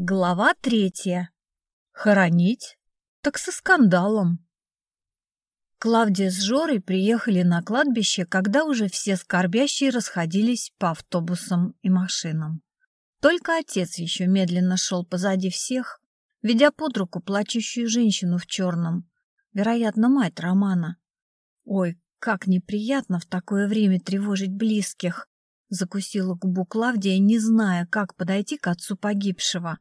Глава третья. Хоронить? Так со скандалом. Клавдия с Жорой приехали на кладбище, когда уже все скорбящие расходились по автобусам и машинам. Только отец еще медленно шел позади всех, ведя под руку плачущую женщину в черном, вероятно, мать Романа. Ой, как неприятно в такое время тревожить близких, закусила губу Клавдия, не зная, как подойти к отцу погибшего.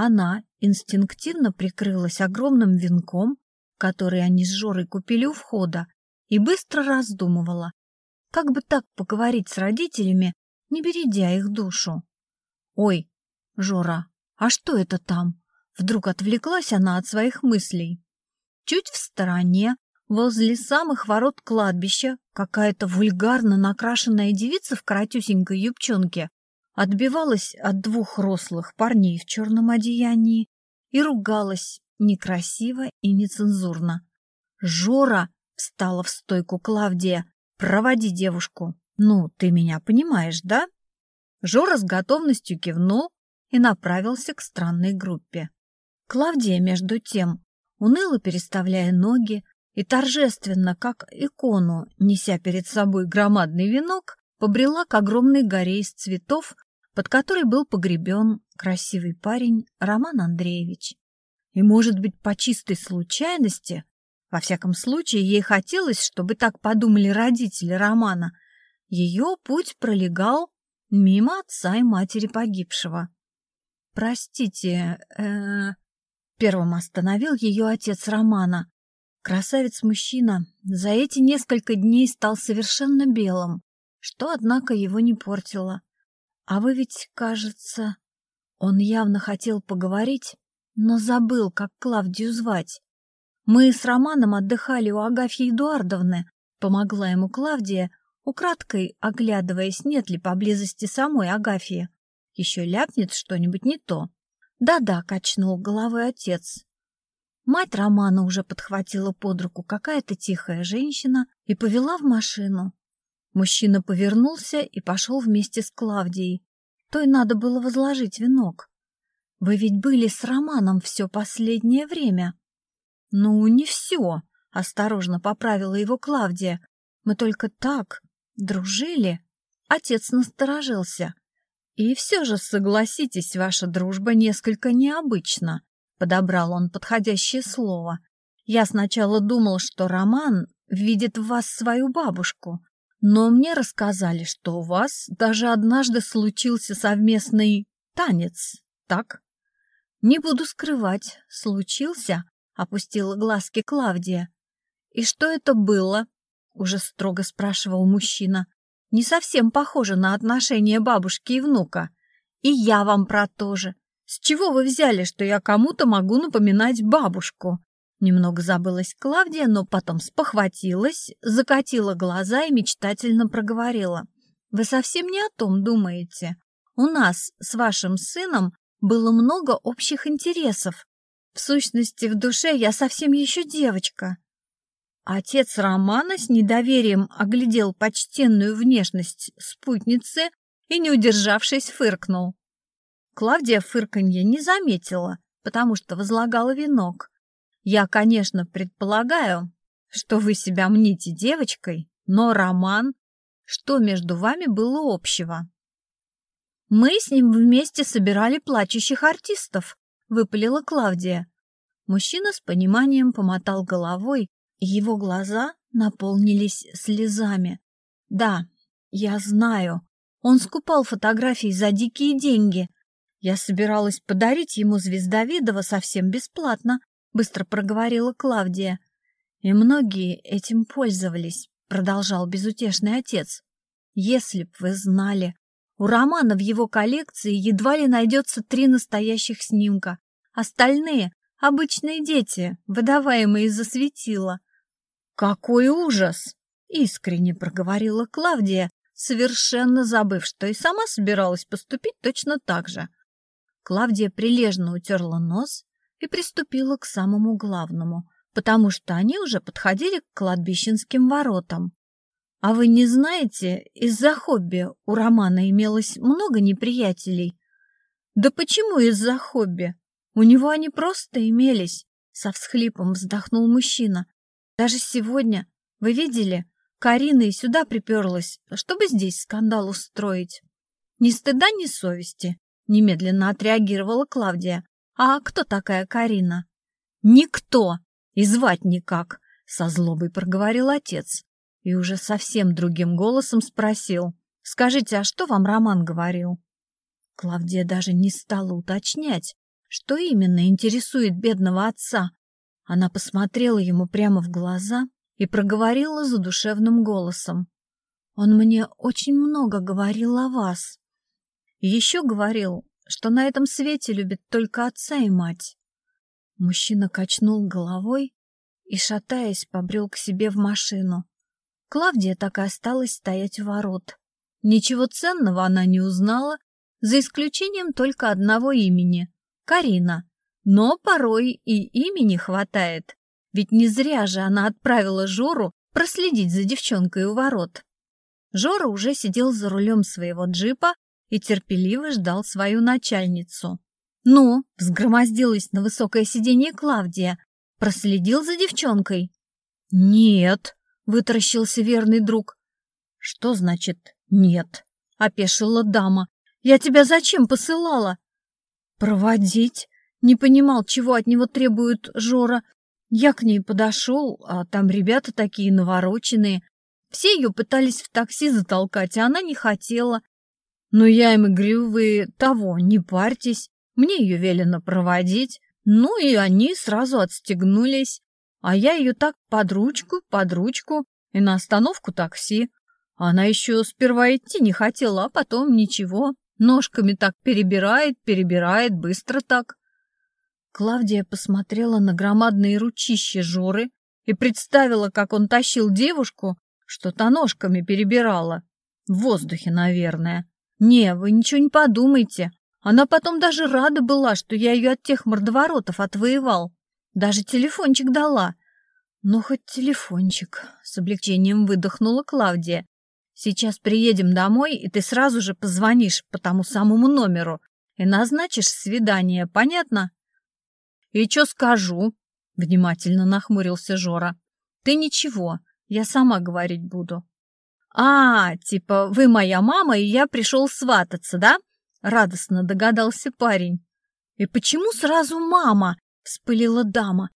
Она инстинктивно прикрылась огромным венком, который они с Жорой купили у входа, и быстро раздумывала, как бы так поговорить с родителями, не бередя их душу. «Ой, Жора, а что это там?» Вдруг отвлеклась она от своих мыслей. Чуть в стороне, возле самых ворот кладбища, какая-то вульгарно накрашенная девица в коротюсенькой юбчонке отбивалась от двух рослых парней в черном одеянии и ругалась некрасиво и нецензурно. «Жора!» — встала в стойку Клавдия. «Проводи девушку. Ну, ты меня понимаешь, да?» Жора с готовностью кивнул и направился к странной группе. Клавдия, между тем, уныло переставляя ноги и торжественно, как икону, неся перед собой громадный венок, побрела к огромной горе из цветов, под которой был погребен красивый парень Роман Андреевич. И, может быть, по чистой случайности, во всяком случае, ей хотелось, чтобы так подумали родители Романа, ее путь пролегал мимо отца и матери погибшего. «Простите, э, первым остановил ее отец Романа. Красавец-мужчина за эти несколько дней стал совершенно белым, что, однако, его не портило. А вы ведь, кажется... Он явно хотел поговорить, но забыл, как Клавдию звать. Мы с Романом отдыхали у Агафьи Эдуардовны. Помогла ему Клавдия, украдкой оглядываясь, нет ли поблизости самой Агафьи. Еще ляпнет что-нибудь не то. Да-да, качнул головой отец. Мать Романа уже подхватила под руку какая-то тихая женщина и повела в машину. Мужчина повернулся и пошел вместе с Клавдией. Той надо было возложить венок. Вы ведь были с Романом все последнее время. Ну, не все, осторожно поправила его Клавдия. Мы только так дружили. Отец насторожился. И все же, согласитесь, ваша дружба несколько необычна, подобрал он подходящее слово. Я сначала думал, что Роман видит в вас свою бабушку, но мне рассказали, что у вас даже однажды случился совместный танец, так? Не буду скрывать, случился, опустила глазки Клавдия. И что это было? Уже строго спрашивал мужчина. Не совсем похоже на отношения бабушки и внука. И я вам про то же. С чего вы взяли, что я кому-то могу напоминать бабушку? Немного забылась Клавдия, но потом спохватилась, закатила глаза и мечтательно проговорила. «Вы совсем не о том думаете. У нас с вашим сыном было много общих интересов. В сущности, в душе я совсем еще девочка». Отец Романа с недоверием оглядел почтенную внешность спутницы и, не удержавшись, фыркнул. Клавдия фырканье не заметила, потому что возлагала венок. Я, конечно, предполагаю, что вы себя мните девочкой, но роман... Что между вами было общего? Мы с ним вместе собирали плачущих артистов, выпалила Клавдия. Мужчина с пониманием помотал головой, и его глаза наполнились слезами. Да, я знаю. Он скупал фотографии за дикие деньги. Я собиралась подарить ему Звездовидова совсем бесплатно, быстро проговорила Клавдия. И многие этим пользовались, продолжал безутешный отец. Если б вы знали, у Романа в его коллекции едва ли найдется три настоящих снимка. Остальные — обычные дети, выдаваемые из-за светила. «Какой ужас!» — искренне проговорила Клавдия, совершенно забыв, что и сама собиралась поступить точно так же. Клавдия прилежно утерла нос и приступила к самому главному, потому что они уже подходили к кладбищенским воротам. «А вы не знаете, из-за хобби у Романа имелось много неприятелей?» Да почему из-за хобби? У него они просто имелись. Со всхлипом вздохнул мужчина. Даже сегодня, вы видели, Карина и сюда приперлась, чтобы здесь скандал устроить. Ни стыда, ни совести, немедленно отреагировала Клавдия. А кто такая Карина? Никто, и звать никак, со злобой проговорил отец. И уже совсем другим голосом спросил. Скажите, а что вам Роман говорил? Клавдия даже не стала уточнять, что именно интересует бедного отца. Она посмотрела ему прямо в глаза и проговорила задушевным голосом. «Он мне очень много говорил о вас. Еще говорил, что на этом свете любит только отца и мать». Мужчина качнул головой и, шатаясь, побрел к себе в машину. Клавдия так и осталась стоять у ворот. Ничего ценного она не узнала, за исключением только одного имени — Карина. Но порой и имени хватает, ведь не зря же она отправила Жору проследить за девчонкой у ворот. Жора уже сидел за рулем своего джипа и терпеливо ждал свою начальницу. «Ну», — взгромоздилась на высокое сиденье Клавдия, — проследил за девчонкой. «Нет», — вытаращился верный друг. «Что значит «нет»?» — опешила дама. «Я тебя зачем посылала?» «Проводить?» Не понимал, чего от него требует Жора. Я к ней подошел, а там ребята такие навороченные. Все ее пытались в такси затолкать, а она не хотела. Но я им говорю, вы того, не парьтесь, мне ее велено проводить. Ну и они сразу отстегнулись, а я ее так под ручку, под ручку и на остановку такси. Она еще сперва идти не хотела, а потом ничего, ножками так перебирает, перебирает, быстро так. Клавдия посмотрела на громадные ручища Жоры и представила, как он тащил девушку, что-то ножками перебирала. В воздухе, наверное. Не, вы ничего не подумайте. Она потом даже рада была, что я ее от тех мордоворотов отвоевал. Даже телефончик дала. Ну, хоть телефончик, с облегчением выдохнула Клавдия. Сейчас приедем домой, и ты сразу же позвонишь по тому самому номеру и назначишь свидание, понятно? «И что скажу?» — внимательно нахмурился Жора. «Ты ничего, я сама говорить буду». «А, типа, вы моя мама, и я пришел свататься, да?» — радостно догадался парень. «И почему сразу мама?» — вспылила дама.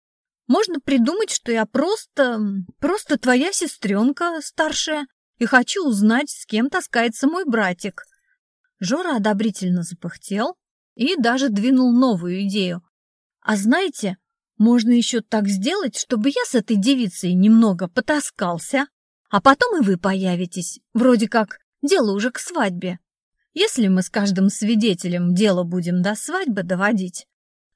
«Можно придумать, что я просто... просто твоя сестренка старшая, и хочу узнать, с кем таскается мой братик». Жора одобрительно запыхтел и даже двинул новую идею. А знаете, можно еще так сделать, чтобы я с этой девицей немного потаскался, а потом и вы появитесь, вроде как дело уже к свадьбе. Если мы с каждым свидетелем дело будем до свадьбы доводить,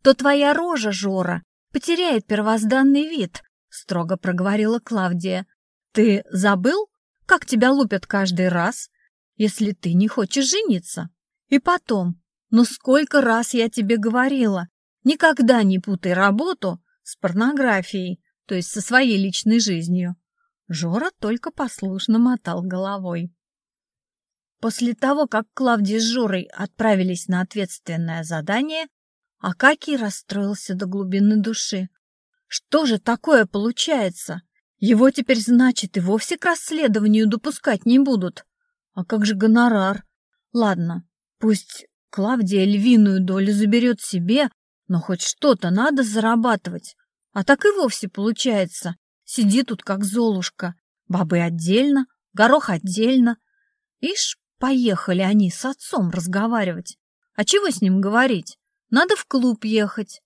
то твоя рожа, Жора, потеряет первозданный вид, строго проговорила Клавдия. Ты забыл, как тебя лупят каждый раз, если ты не хочешь жениться? И потом, ну сколько раз я тебе говорила, Никогда не путай работу с порнографией, то есть со своей личной жизнью. Жора только послушно мотал головой. После того, как Клавдия с Жорой отправились на ответственное задание, Акакий расстроился до глубины души. Что же такое получается? Его теперь, значит, и вовсе к расследованию допускать не будут. А как же гонорар? Ладно, пусть Клавдия львиную долю заберет себе, но хоть что-то надо зарабатывать. А так и вовсе получается. Сиди тут как золушка. Бабы отдельно, горох отдельно. Ишь, поехали они с отцом разговаривать. А чего с ним говорить? Надо в клуб ехать.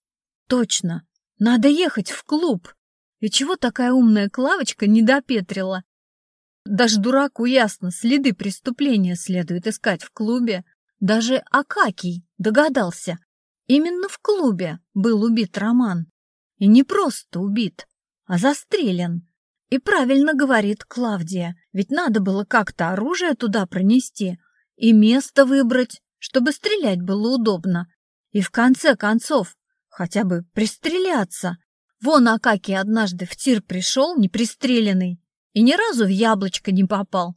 Точно, надо ехать в клуб. И чего такая умная Клавочка не допетрила? Даже дураку ясно, следы преступления следует искать в клубе. Даже Акакий догадался, Именно в клубе был убит Роман. И не просто убит, а застрелен. И правильно говорит Клавдия, ведь надо было как-то оружие туда пронести и место выбрать, чтобы стрелять было удобно. И в конце концов хотя бы пристреляться. Вон Акакий однажды в тир пришел, не пристреленный, и ни разу в яблочко не попал.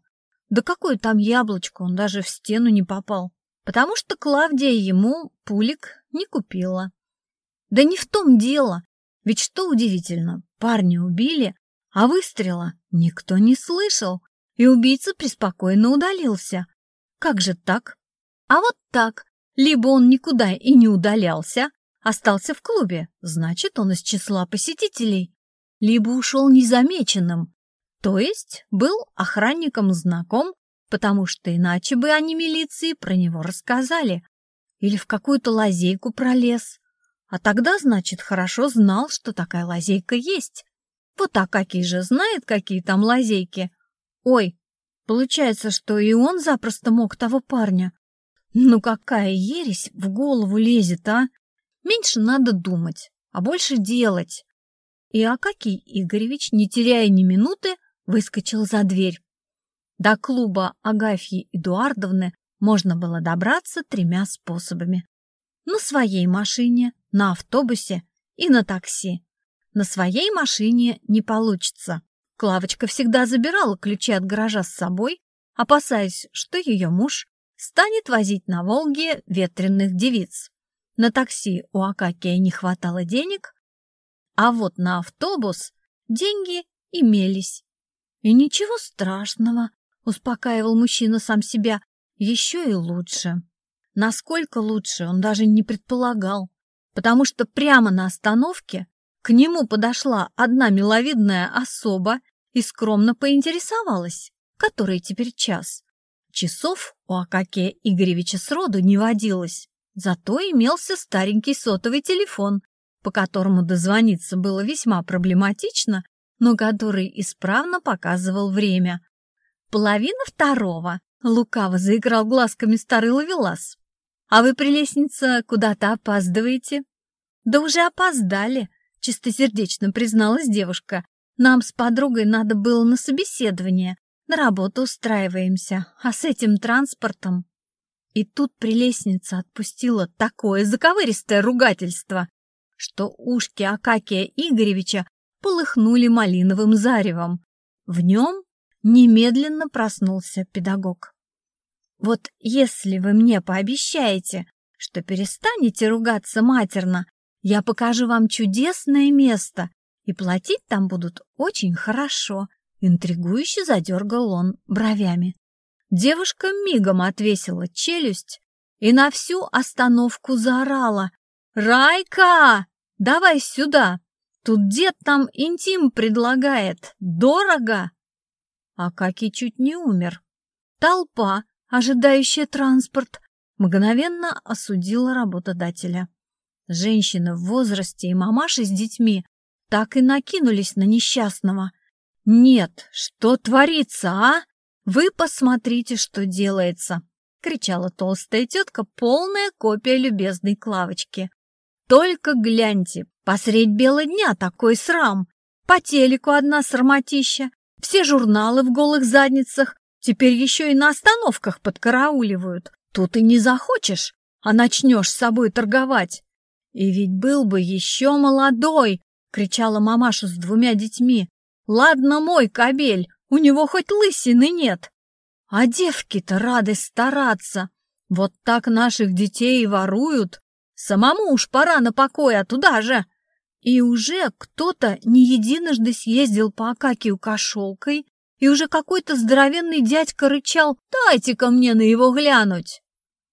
Да какое там яблочко, он даже в стену не попал. потому что Клавдия ему пулик не купила. Да не в том дело, ведь что удивительно, парня убили, а выстрела никто не слышал, и убийца преспокойно удалился. Как же так? А вот так. Либо он никуда и не удалялся, остался в клубе, значит, он из числа посетителей, либо ушел незамеченным, то есть был охранником знаком, потому что иначе бы они милиции про него рассказали, или в какую-то лазейку пролез. А тогда, значит, хорошо знал, что такая лазейка есть. Вот Акакий же знает, какие там лазейки. Ой, получается, что и он запросто мог того парня. Ну какая ересь в голову лезет, а? Меньше надо думать, а больше делать. И Акакий Игоревич, не теряя ни минуты, выскочил за дверь. До клуба Агафьи Эдуардовны можно было добраться тремя способами. На своей машине, на автобусе и на такси. На своей машине не получится. Клавочка всегда забирала ключи от гаража с собой, опасаясь, что ее муж станет возить на Волге ветреных девиц. На такси у Акакия не хватало денег, а вот на автобус деньги имелись. И ничего страшного, успокаивал мужчина сам себя, еще и лучше. Насколько лучше, он даже не предполагал, потому что прямо на остановке к нему подошла одна миловидная особа и скромно поинтересовалась, который теперь час. Часов у Акакия Игоревича сроду не водилось, зато имелся старенький сотовый телефон, по которому дозвониться было весьма проблематично, но который исправно показывал время. Половина второго. Лукаво заиграл глазками старый ловелас. «А вы, прелестница, куда-то опаздываете?» «Да уже опоздали», чистосердечно призналась девушка. Нам с подругой надо было на собеседование. На работу устраиваемся, а с этим транспортом... И тут прелестница отпустила такое заковыристое ругательство, что ушки Акакия Игоревича полыхнули малиновым заревом. В нем немедленно проснулся педагог. «Вот если вы мне пообещаете, что перестанете ругаться матерно, я покажу вам чудесное место, и платить там будут очень хорошо. Интригующе задергал он бровями. Девушка мигом отвесила челюсть и на всю остановку заорала. «Райка, давай сюда! Тут дед там интим предлагает. Дорого!» Акаки чуть не умер. Толпа, ожидающая транспорт, мгновенно осудила работодателя. Женщины в возрасте и мамаши с детьми так и накинулись на несчастного. «Нет, что творится, а? Вы посмотрите, что делается!» — кричала толстая тетка, полная копия любезной Клавочки. «Только гляньте, посредь бела дня такой срам! По телеку одна срамотища, все журналы в голых задницах, теперь еще и на остановках подкарауливают. Тут и не захочешь, а начнешь с собой торговать. «И ведь был бы еще молодой!» — кричала мамаша с двумя детьми. «Ладно мой кобель, у него хоть лысины нет. А девки-то рады стараться. Вот так наших детей воруют. Самому уж пора на покой, а туда же!» И уже кто-то не единожды съездил по Акакию кошелкой, и уже какой-то здоровенный дядька рычал «Дайте-ка мне на его глянуть!»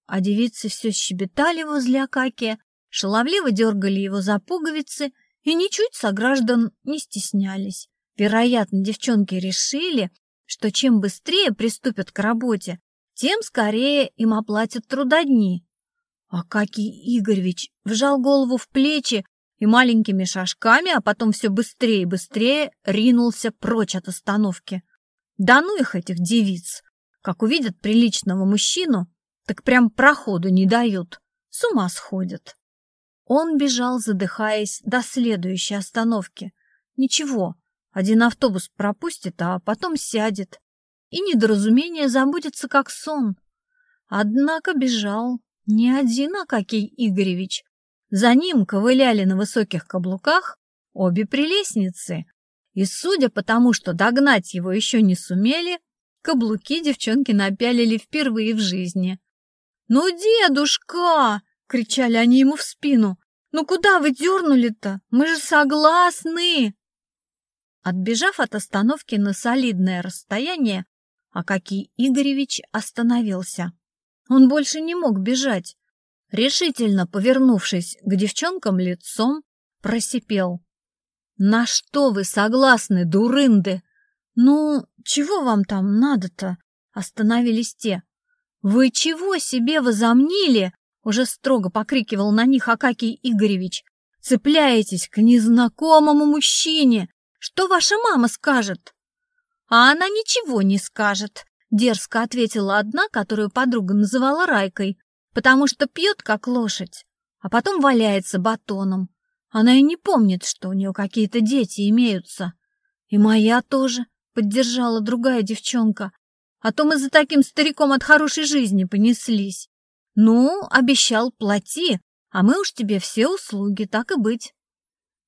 А девицы все щебетали возле Акакия, шаловливо дергали его за пуговицы и ничуть сограждан не стеснялись. Вероятно, девчонки решили, что чем быстрее приступят к работе, тем скорее им оплатят трудодни. Акакий Игоревич вжал голову в плечи и маленькими шажками, а потом все быстрее и быстрее ринулся прочь от остановки. Да ну их, этих девиц! Как увидят приличного мужчину, так прям проходу не дают, с ума сходят. Он бежал, задыхаясь, до следующей остановки. Ничего, один автобус пропустит, а потом сядет. И недоразумение забудется, как сон. Однако бежал не один Акакий Игоревич. За ним ковыляли на высоких каблуках обе прелестницы. И судя по тому, что догнать его еще не сумели, каблуки девчонки напялили впервые в жизни. «Ну, дедушка!» — кричали они ему в спину. «Ну куда вы дернули-то? Мы же согласны!» Отбежав от остановки на солидное расстояние, Акакий Игоревич остановился. Он больше не мог бежать. Решительно повернувшись к девчонкам лицом, просипел. «На что вы согласны, дурынды?» «Ну, чего вам там надо-то?» — остановились те. «Вы чего себе возомнили?» — уже строго покрикивал на них Акакий Игоревич. «Цепляетесь к незнакомому мужчине! Что ваша мама скажет?» «А она ничего не скажет», — дерзко ответила одна, которую подруга называла Райкой, «потому что пьет, как лошадь, а потом валяется батоном. Она и не помнит, что у нее какие-то дети имеются. И моя тоже», — поддержала другая девчонка, «а то мы за таким стариком от хорошей жизни понеслись. Ну, обещал, плати, а мы уж тебе все услуги, так и быть».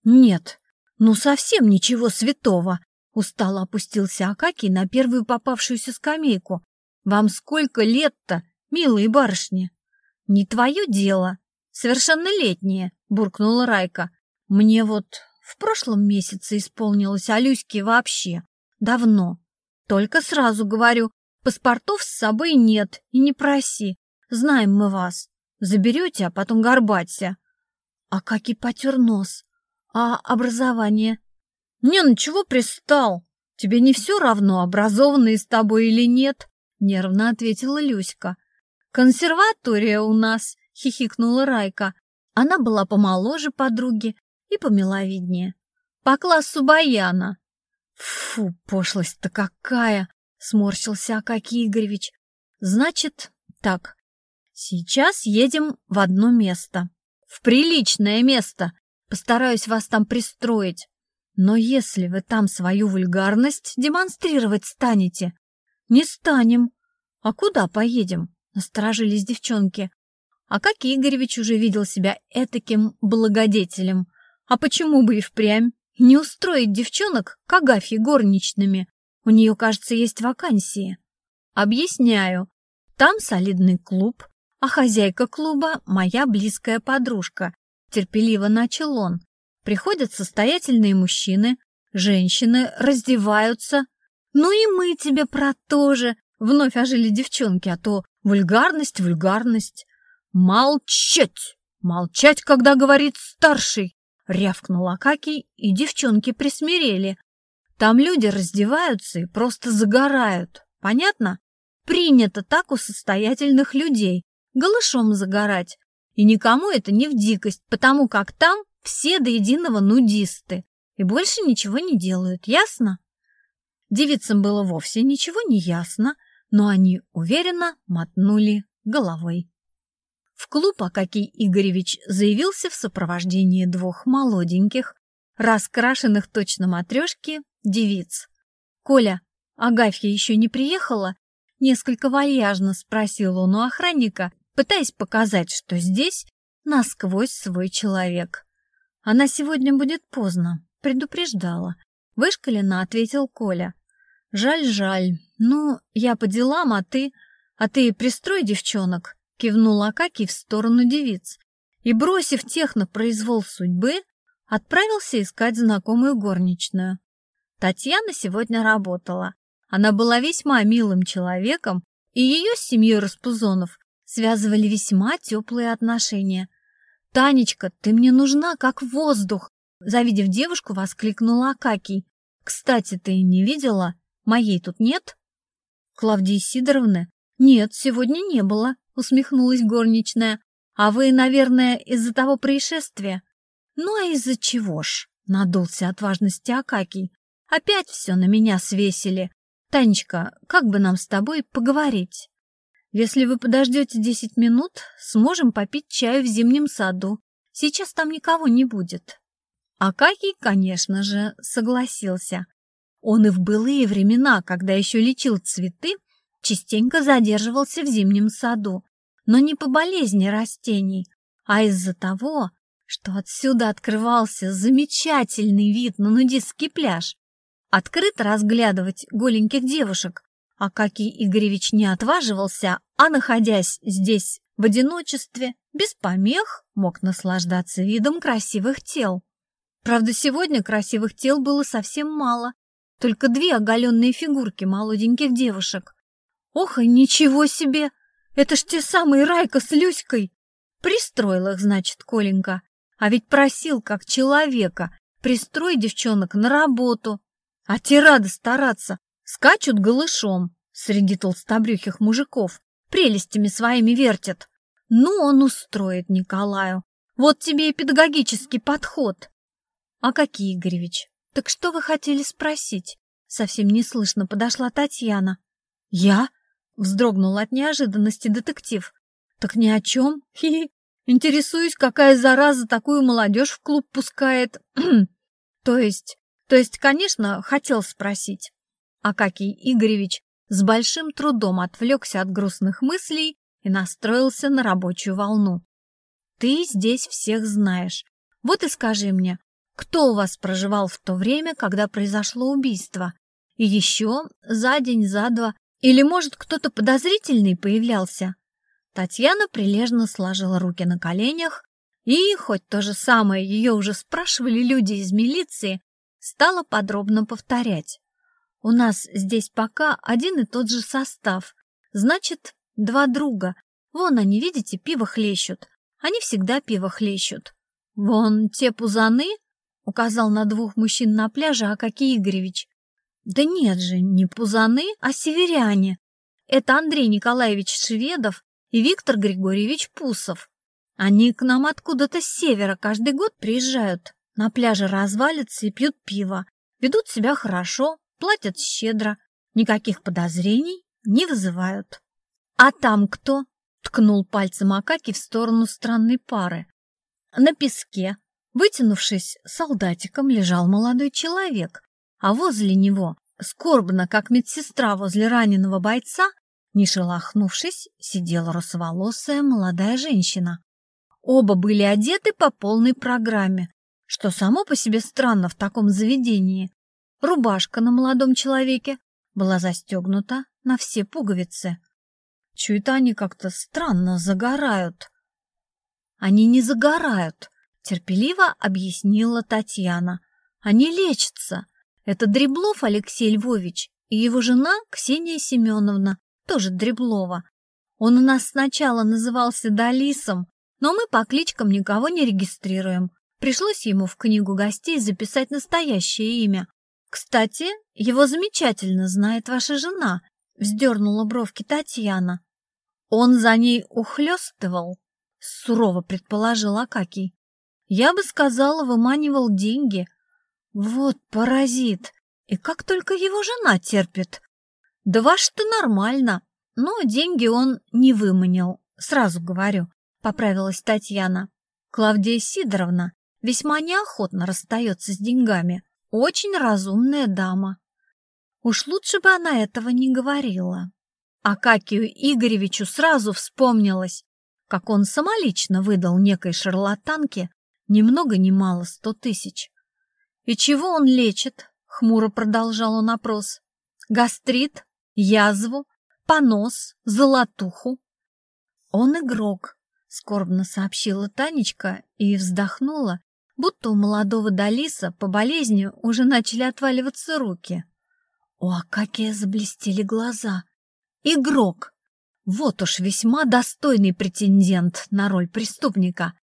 «Нет, ну совсем ничего святого», Устало опустился Акакий на первую попавшуюся скамейку. «Вам сколько лет-то, милые барышни?» «Не твое дело. Совершеннолетние», — буркнула Райка. «Мне вот в прошлом месяце исполнилось, а Люське вообще. Давно. Только сразу говорю, паспортов с собой нет и не проси. Знаем мы вас. Заберете, а потом горбаться». Акакий потер нос. «А образование?» «Не, ну чего пристал? Тебе не все равно, образованный с тобой или нет?» — нервно ответила Люська. «Консерватория у нас», — хихикнула Райка. Она была помоложе подруги и помиловиднее. «По классу баяна». «Фу, пошлость-то какая!» — сморщился Акакий Игоревич. «Значит, так, сейчас едем в одно место. В приличное место. Постараюсь вас там пристроить. Но если вы там свою вульгарность демонстрировать станете, не станем. А куда поедем? Насторожились девчонки. А как Игоревич уже видел себя этаким благодетелем. А почему бы и впрямь не устроить девчонок к Агафье горничными? У нее, кажется, есть вакансии. Объясняю. Там солидный клуб, а хозяйка клуба — моя близкая подружка. Терпеливо начал он. Приходят состоятельные мужчины, женщины раздеваются. Ну и мы тебе про то же. Вновь ожили девчонки, а то вульгарность, вульгарность. Молчать! Молчать, когда говорит старший! Рявкнул Акакий, и девчонки присмирели. Там люди раздеваются и просто загорают. Понятно? Принято так у состоятельных людей. Голышом загорать. И никому это не в дикость, потому как там все до единого нудисты и больше ничего не делают, ясно? Девицам было вовсе ничего не ясно, но они уверенно мотнули головой. В клуб Акакий Игоревич заявился в сопровождении двух молоденьких, раскрашенных точно матрешки, девиц. «Коля, Агафья еще не приехала?» Несколько вальяжно спросил он у охранника, пытаясь показать, что здесь насквозь свой человек. Она сегодня будет поздно, предупреждала. Вышкаленно ответил Коля. Жаль, жаль. Ну, я по делам, а ты... А ты пристрой девчонок, кивнул Акакий в сторону девиц. И, бросив тех на произвол судьбы, отправился искать знакомую горничную. Татьяна сегодня работала. Она была весьма милым человеком, и ее с семьей Распузонов связывали весьма теплые отношения – «Танечка, ты мне нужна, как воздух!» Завидев девушку, воскликнула Акакий. «Кстати, ты не видела? Моей тут нет?» «Клавдии Сидоровны?» «Нет, сегодня не было», — усмехнулась горничная. «А вы, наверное, из-за того происшествия?» «Ну а из-за чего ж?» — надулся от важности Акакий. «Опять все на меня свесили. Танечка, как бы нам с тобой поговорить?» Если вы подождете десять минут, сможем попить чаю в зимнем саду. Сейчас там никого не будет. Акакий, конечно же, согласился. Он и в былые времена, когда еще лечил цветы, частенько задерживался в зимнем саду, но не по болезни растений, а из-за того, что отсюда открывался замечательный вид на нудистский пляж. Открыто разглядывать голеньких девушек, Акакий Игоревич не отваживался, а, находясь здесь в одиночестве, без помех, мог наслаждаться видом красивых тел. Правда, сегодня красивых тел было совсем мало, только две оголенные фигурки молоденьких девушек. Ох, и ничего себе! Это ж те самые Райка с Люськой! Пристроил их, значит, Коленька. А ведь просил, как человека, пристрой девчонок на работу. А те рады стараться, скачут голышом среди толстобрюхих мужиков, прелестями своими вертят. Ну, он устроит Николаю. Вот тебе и педагогический подход. А какие, Игоревич? Так что вы хотели спросить? Совсем неслышно подошла Татьяна. Я? Вздрогнул от неожиданности детектив. Так ни о чем. Хи, -хи. Интересуюсь, какая зараза такую молодежь в клуб пускает. то есть, то есть, конечно, хотел спросить. Акакий Игоревич с большим трудом отвлекся от грустных мыслей и настроился на рабочую волну. «Ты здесь всех знаешь. Вот и скажи мне, кто у вас проживал в то время, когда произошло убийство? И еще за день, за два, или, может, кто-то подозрительный появлялся?» Татьяна прилежно сложила руки на коленях и, хоть то же самое ее уже спрашивали люди из милиции, стала подробно повторять. «У нас здесь пока один и тот же состав. Значит, Два друга. Вон они, видите, пиво хлещут. Они всегда пиво хлещут. Вон те пузаны, указал на двух мужчин на пляже Акакий Игоревич. Да нет же, не пузаны, а северяне. Это Андрей Николаевич Шведов и Виктор Григорьевич Пусов. Они к нам откуда-то с севера каждый год приезжают. На пляже развалятся и пьют пиво. Ведут себя хорошо, платят щедро. Никаких подозрений не вызывают. «А там кто?» — ткнул пальцем Акаки в сторону странной пары. На песке, вытянувшись солдатиком, лежал молодой человек, а возле него, скорбно, как медсестра возле раненого бойца, не шелохнувшись, сидела русоволосая молодая женщина. Оба были одеты по полной программе, что само по себе странно в таком заведении. Рубашка на молодом человеке была застегнута на все пуговицы. Чуть они как-то странно загорают. Они не загорают, терпеливо объяснила Татьяна. Они лечатся. Это Дреблов Алексей Львович и его жена Ксения Семеновна, тоже Дреблова. Он у нас сначала назывался Далисом, но мы по кличкам никого не регистрируем. Пришлось ему в книгу гостей записать настоящее имя. Кстати, его замечательно знает ваша жена, вздернула бровки Татьяна. Он за ней ухлёстывал, сурово предположил Акакий. Я бы сказала, выманивал деньги. Вот паразит! И как только его жена терпит. Да ваш-то нормально, но деньги он не выманил, сразу говорю, поправилась Татьяна. Клавдия Сидоровна весьма неохотно расстается с деньгами. Очень разумная дама. Уж лучше бы она этого не говорила. Акакию Игоревичу сразу вспомнилось, как он самолично выдал некой шарлатанке ни много ни мало сто тысяч. «И чего он лечит?» — хмуро продолжал он опрос. «Гастрит, язву, понос, золотуху». «Он игрок», — скорбно сообщила Танечка и вздохнула, будто у молодого Далиса по болезни уже начали отваливаться руки. У Акакия заблестели глаза — Игрок. Вот уж весьма достойный претендент на роль преступника.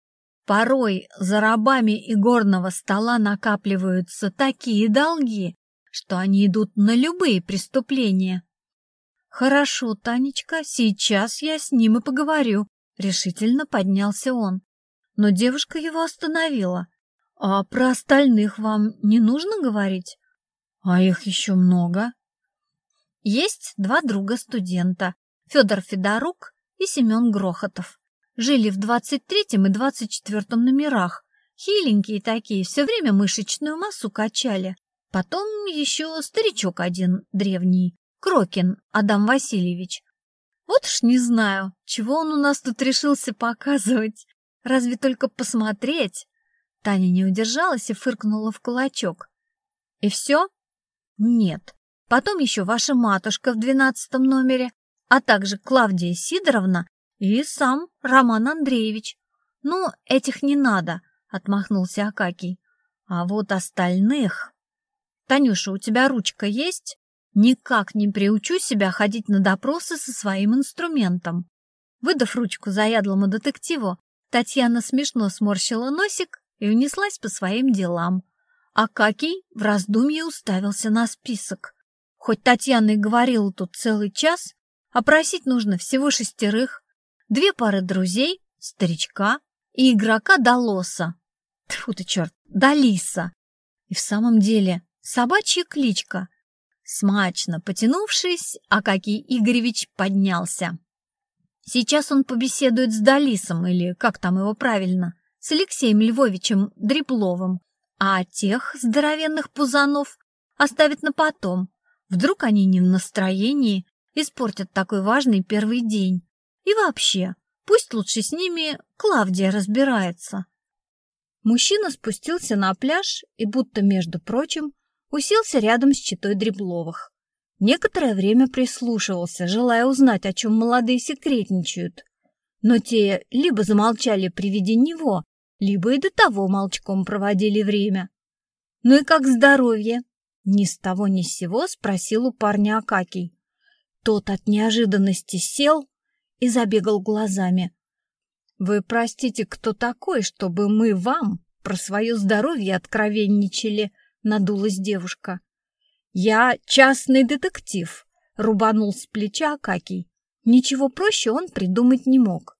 Порой за рабами игорного стола накапливаются такие долги, что они идут на любые преступления. «Хорошо, Танечка, сейчас я с ним и поговорю», — решительно поднялся он. Но девушка его остановила. «А про остальных вам не нужно говорить?» «А их еще много», есть два друга-студента, Федор Федорук и Семен Грохотов. Жили в 23-м и 24-м номерах. Хиленькие такие, все время мышечную массу качали. Потом еще старичок один древний, Крокин Адам Васильевич. Вот уж не знаю, чего он у нас тут решился показывать. Разве только посмотреть? Таня не удержалась и фыркнула в кулачок. И все? Нет, Потом еще ваша матушка в двенадцатом номере, а также Клавдия Сидоровна И сам Роман Андреевич. Ну, этих не надо, отмахнулся Акакий. А вот остальных... Танюша, у тебя ручка есть? Никак не приучу себя ходить на допросы со своим инструментом. Выдав ручку заядлому детективу, Татьяна смешно сморщила носик и унеслась по своим делам. Акакий в раздумье уставился на список. Хоть Татьяна и говорила тут целый час, опросить нужно всего шестерых, две пары друзей, старичка и игрока Долоса. Тьфу ты, черт, Далиса. И в самом деле собачья кличка. Смачно потянувшись, Акакий Игоревич поднялся. Сейчас он побеседует с Далисом, или как там его правильно, с Алексеем Львовичем Дрепловым, а тех здоровенных пузанов оставит на потом. Вдруг они не в настроении, испортят такой важный первый день. И вообще, пусть лучше с ними Клавдия разбирается. Мужчина спустился на пляж и, будто между прочим, уселся рядом с читой Дребловых. Некоторое время прислушивался, желая узнать, о чем молодые секретничают. Но те либо замолчали при виде него, либо и до того молчком проводили время. «Ну и как здоровье?» Ни с того ни с сего спросил у парня Акакий. Тот от неожиданности сел и забегал глазами. «Вы простите, кто такой, чтобы мы вам про свое здоровье откровенничали?» — надулась девушка. «Я частный детектив», — рубанул с плеча Акакий. Ничего проще он придумать не мог.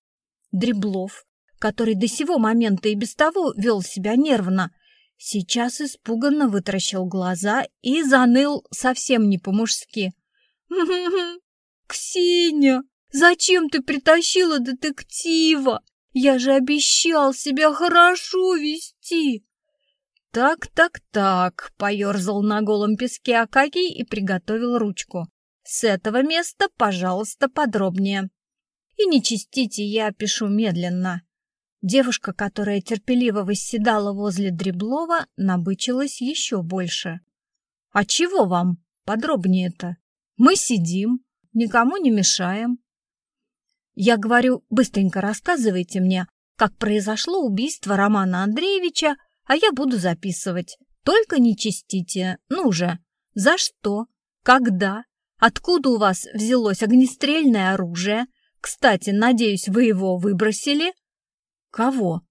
Дреблов, который до сего момента и без того вел себя нервно, сейчас испуганно вытаращил глаза и заныл совсем не по-мужски. «Ксения, зачем ты притащила детектива? Я же обещал себя хорошо вести!» «Так-так-так», — поерзал на голом песке Акакий и приготовил ручку. «С этого места, пожалуйста, подробнее». «И не чистите, я пишу медленно». Девушка, которая терпеливо восседала возле Дреблова, набычилась еще больше. «А чего вам подробнее-то? Мы сидим, никому не мешаем». Я говорю, быстренько рассказывайте мне, как произошло убийство Романа Андреевича, а я буду записывать. Только не чистите. Ну же, за что? Когда? Откуда у вас взялось огнестрельное оружие? Кстати, надеюсь, вы его выбросили? Кого?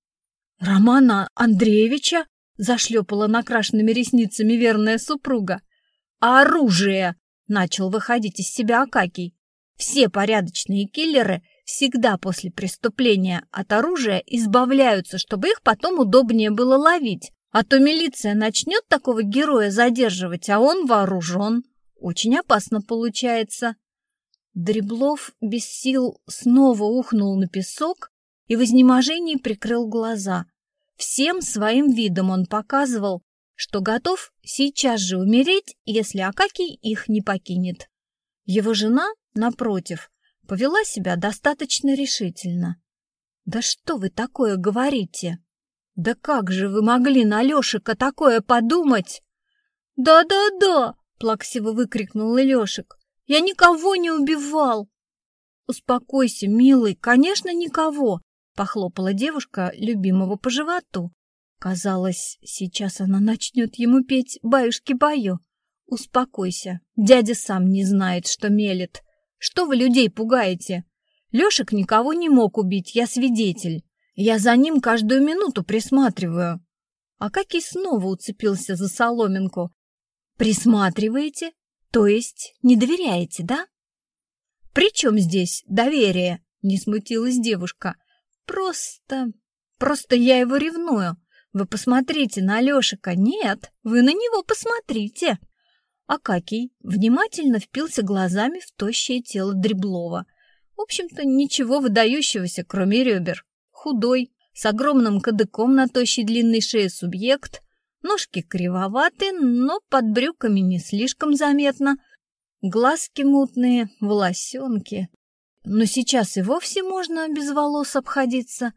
Романа Андреевича? Зашлепала накрашенными ресницами верная супруга. А оружие? Начал выходить из себя Акакий. Все порядочные киллеры всегда после преступления от оружия избавляются, чтобы их потом удобнее было ловить. А то милиция начнет такого героя задерживать, а он вооружен. Очень опасно получается. Дреблов без сил снова ухнул на песок и в изнеможении прикрыл глаза. Всем своим видом он показывал, что готов сейчас же умереть, если Акакий их не покинет. Его жена, напротив, повела себя достаточно решительно. «Да что вы такое говорите? Да как же вы могли на Лешика такое подумать?» «Да-да-да!» — плаксиво выкрикнул Лешик. «Я никого не убивал!» «Успокойся, милый, конечно, никого!» Похлопала девушка любимого по животу. Казалось, сейчас она начнет ему петь баюшки-баю. Успокойся, дядя сам не знает, что мелет. Что вы людей пугаете? Лешек никого не мог убить, я свидетель. Я за ним каждую минуту присматриваю. А как и снова уцепился за соломинку. Присматриваете? То есть не доверяете, да? При чем здесь доверие? Не смутилась девушка. Просто... Просто я его ревную. Вы посмотрите на Лешика. Нет, вы на него посмотрите. Акакий внимательно впился глазами в тощее тело Дреблова. В общем-то, ничего выдающегося, кроме ребер. Худой, с огромным кадыком на тощей длинной шее субъект, ножки кривоваты, но под брюками не слишком заметно, глазки мутные, волосенки. Но сейчас и вовсе можно без волос обходиться.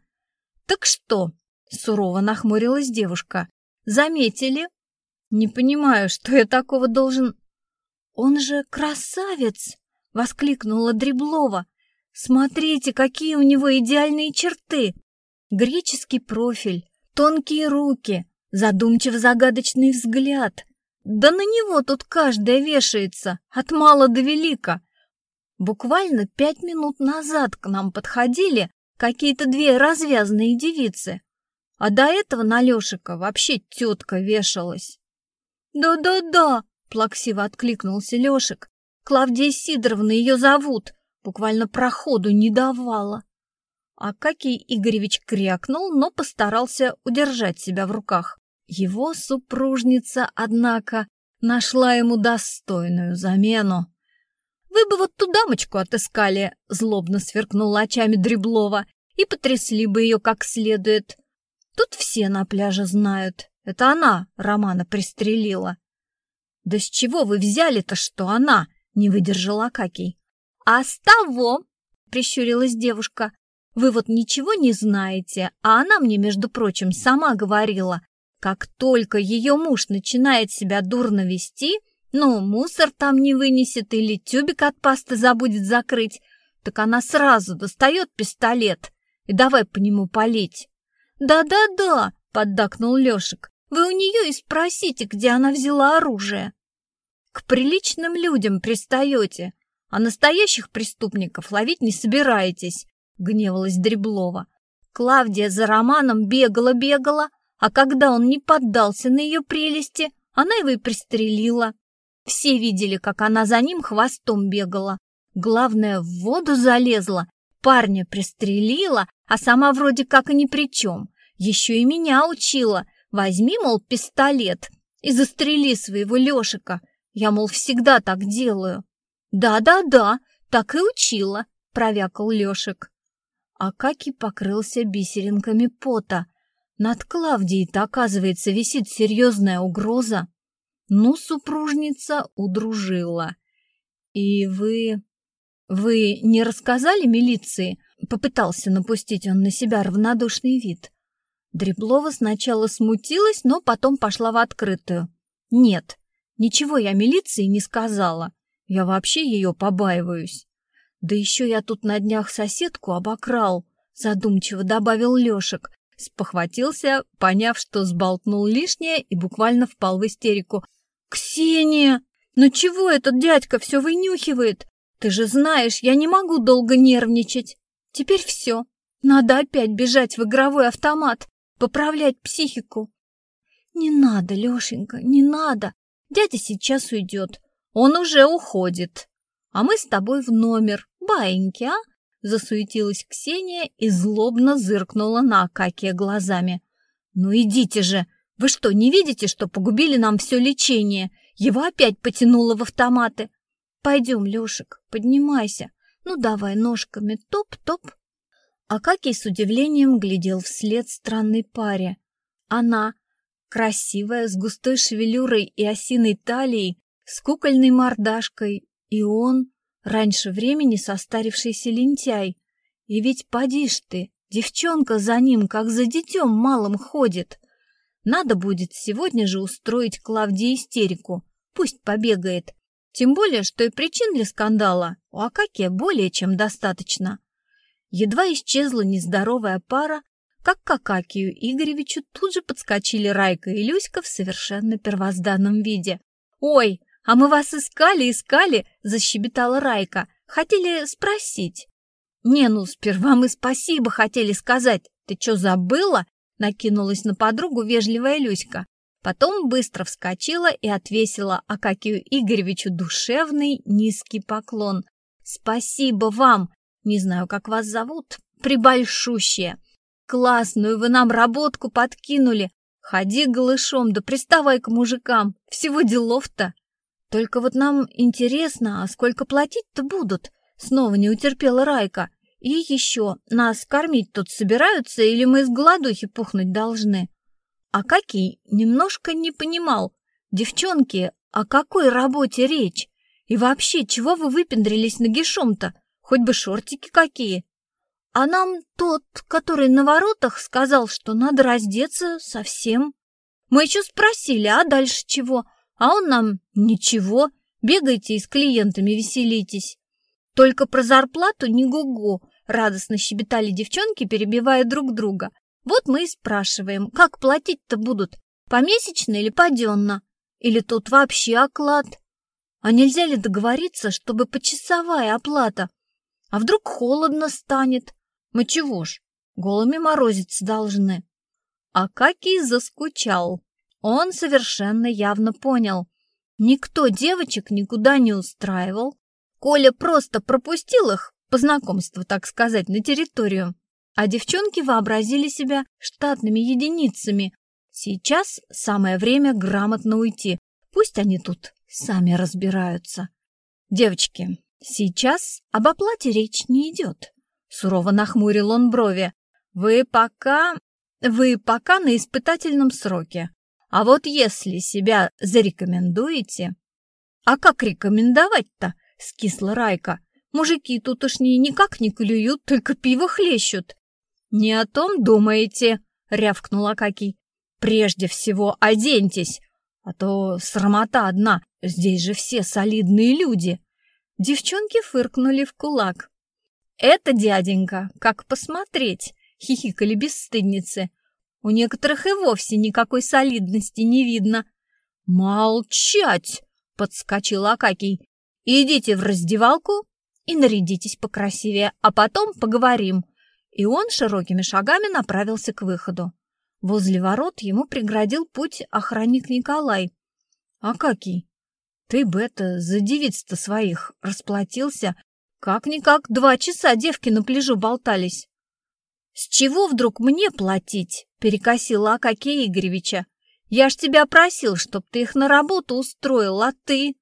Так что? Сурово нахмурилась девушка. Заметили? Не понимаю, что я такого должен... Он же красавец! Воскликнула Дреблова. Смотрите, какие у него идеальные черты. Греческий профиль, тонкие руки, задумчиво-загадочный взгляд. Да на него тут каждая вешается, от мала до велика. Буквально пять минут назад к нам подходили какие-то две развязные девицы, а до этого на Лешика вообще тетка вешалась. «Да-да-да», — плаксиво откликнулся Лешик, «Клавдия Сидоровна ее зовут, буквально проходу не давала». Акакий Игоревич крякнул, но постарался удержать себя в руках. Его супружница, однако, нашла ему достойную замену. «Вы бы вот ту дамочку отыскали», — злобно сверкнула очами Дреблова, «и потрясли бы ее как следует. Тут все на пляже знают. Это она Романа пристрелила». «Да с чего вы взяли-то, что она?» — не выдержал Акакий. «А с того!» — прищурилась девушка. «Вы вот ничего не знаете, а она мне, между прочим, сама говорила, как только ее муж начинает себя дурно вести, ну, мусор там не вынесет или тюбик от пасты забудет закрыть, так она сразу достает пистолет и давай по нему палить. «Да-да-да», — поддакнул Лешек, — «вы у нее и спросите, где она взяла оружие». «К приличным людям пристаете, а настоящих преступников ловить не собираетесь», — гневалась Дреблова. Клавдия за Романом бегала-бегала, а когда он не поддался на ее прелести, она его и пристрелила. Все видели, как она за ним хвостом бегала. Главное, в воду залезла, парня пристрелила, а сама вроде как и ни при чем. Еще и меня учила. Возьми, мол, пистолет и застрели своего Лешика. Я, мол, всегда так делаю. Да-да-да, так и учила, провякал Лешик. А Каки покрылся бисеринками пота. Над Клавдией-то, оказывается, висит серьезная угроза. Ну, супружница удружила. И вы... Вы не рассказали милиции? Попытался напустить он на себя равнодушный вид. Дреблова сначала смутилась, но потом пошла в открытую. Нет, ничего я милиции не сказала. Я вообще ее побаиваюсь. Да еще я тут на днях соседку обокрал, задумчиво добавил Лешек, спохватился, поняв, что сболтнул лишнее и буквально впал в истерику. «Ксения, ну чего этот дядька все вынюхивает? Ты же знаешь, я не могу долго нервничать. Теперь все, надо опять бежать в игровой автомат, поправлять психику». «Не надо, Лешенька, не надо. Дядя сейчас уйдет. Он уже уходит. А мы с тобой в номер. Баиньки, а?» Засуетилась Ксения и злобно зыркнула на Акакия глазами. «Ну идите же! Вы что, не видите, что погубили нам все лечение? Его опять потянуло в автоматы. Пойдем, Лешек, поднимайся. Ну давай ножками топ-топ. Акакий с удивлением глядел вслед странной паре. Она, красивая, с густой шевелюрой и осиной талией, с кукольной мордашкой, и он, раньше времени состарившийся лентяй. И ведь поди ж ты, девчонка за ним, как за детем малым ходит. Надо будет сегодня же устроить Клавдии истерику. Пусть побегает. Тем более, что и причин для скандала у Акакия более чем достаточно. Едва исчезла нездоровая пара, как к Акакию Игоревичу тут же подскочили Райка и Люська в совершенно первозданном виде. «Ой, а мы вас искали, искали!» – защебетала Райка. «Хотели спросить». «Не, ну, сперва мы спасибо хотели сказать. Ты что, забыла?» Накинулась на подругу вежливая Люська. Потом быстро вскочила и отвесила Акакию Игоревичу душевный низкий поклон. «Спасибо вам! Не знаю, как вас зовут. Прибольшущие! Классную вы нам работку подкинули! Ходи голышом, да приставай к мужикам! Всего делов-то! Только вот нам интересно, а сколько платить-то будут?» Снова не утерпела Райка. И еще, нас кормить тут собираются или мы с голодухи пухнуть должны? А Какий немножко не понимал. Девчонки, о какой работе речь? И вообще, чего вы выпендрились нагишом-то? Хоть бы шортики какие. А нам тот, который на воротах, сказал, что надо раздеться совсем. Мы еще спросили, а дальше чего? А он нам ничего, бегайте и с клиентами веселитесь. Только про зарплату не гугу, радостно щебетали девчонки, перебивая друг друга. Вот мы и спрашиваем, как платить-то будут, помесячно или паденно? Или тут вообще оклад? А нельзя ли договориться, чтобы почасовая оплата? А вдруг холодно станет? Мы чего ж, голыми морозиться должны. А Какий заскучал. Он совершенно явно понял. Никто девочек никуда не устраивал. Коля просто пропустил их, по знакомству, так сказать, на территорию. А девчонки вообразили себя штатными единицами. Сейчас самое время грамотно уйти. Пусть они тут сами разбираются. Девочки, сейчас об оплате речь не идет. Сурово нахмурил он брови. Вы пока... Вы пока на испытательном сроке. А вот если себя зарекомендуете... А как рекомендовать-то? Скисла Райка. Мужики тутошние никак не клюют, только пиво хлещут. «Не о том думаете», — рявкнул Акакий. «Прежде всего оденьтесь, а то срамота одна, здесь же все солидные люди». Девчонки фыркнули в кулак. «Это, дяденька, как посмотреть», — хихикали бесстыдницы. «У некоторых и вовсе никакой солидности не видно». «Молчать!» — подскочил Акакий. «Идите в раздевалку и нарядитесь покрасивее, а потом поговорим и он широкими шагами направился к выходу. Возле ворот ему преградил путь охранник Николай. «Акакий, ты бы это за девиц-то своих расплатился. Как-никак два часа девки на пляжу болтались». «С чего вдруг мне платить?» — перекосила Акакия Игоревича. «Я ж тебя просил, чтоб ты их на работу устроил, а ты...»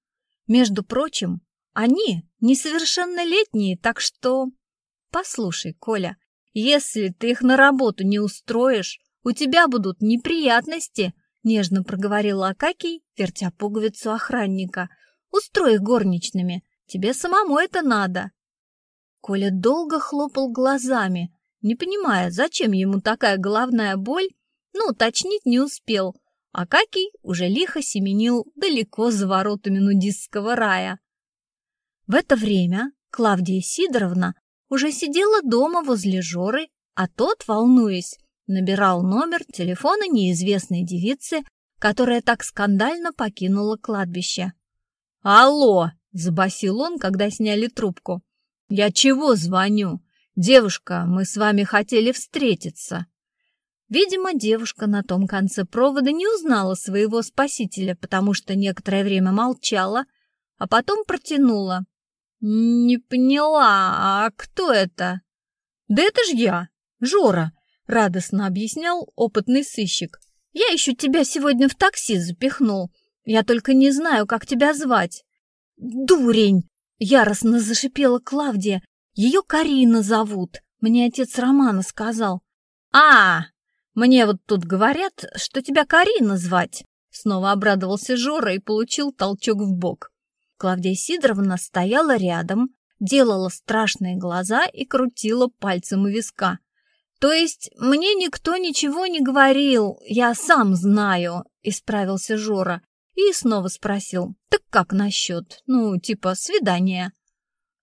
«Между прочим, они несовершеннолетние, так что...» «Послушай, Коля, если ты их на работу не устроишь, у тебя будут неприятности, нежно проговорила Акакий, вертя пуговицу охранника. Устрой их горничными, тебе самому это надо. Коля долго хлопал глазами, не понимая, зачем ему такая головная боль, но уточнить не успел. Акакий уже лихо семенил далеко за воротами нудистского рая. В это время Клавдия Сидоровна уже сидела дома возле Жоры, а тот, волнуясь, набирал номер телефона неизвестной девицы, которая так скандально покинула кладбище. «Алло!» — забасил он, когда сняли трубку. «Я чего звоню? Девушка, мы с вами хотели встретиться». Видимо, девушка на том конце провода не узнала своего спасителя, потому что некоторое время молчала, а потом протянула. «Не поняла, а кто это?» «Да это ж я, Жора», — радостно объяснял опытный сыщик. «Я еще тебя сегодня в такси запихнул. Я только не знаю, как тебя звать». «Дурень!» — яростно зашипела Клавдия. «Ее Карина зовут. Мне отец Романа сказал». «А, мне вот тут говорят, что тебя Карина звать». Снова обрадовался Жора и получил толчок в бок. Клавдия Сидоровна стояла рядом, делала страшные глаза и крутила пальцем у виска. «То есть мне никто ничего не говорил, я сам знаю», — исправился Жора. И снова спросил, «Так как насчет, ну, типа, свидания?»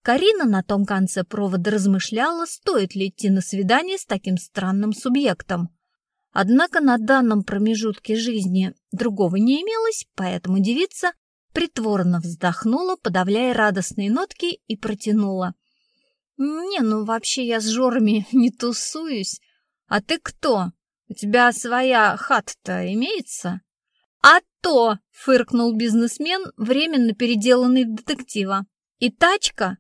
Карина на том конце провода размышляла, стоит ли идти на свидание с таким странным субъектом. Однако на данном промежутке жизни другого не имелось, поэтому девица притворно вздохнула, подавляя радостные нотки, и протянула. «Не, ну вообще я с Жорами не тусуюсь. А ты кто? У тебя своя хата-то имеется?» «А то!» — фыркнул бизнесмен, временно переделанный в детектива. «И тачка?»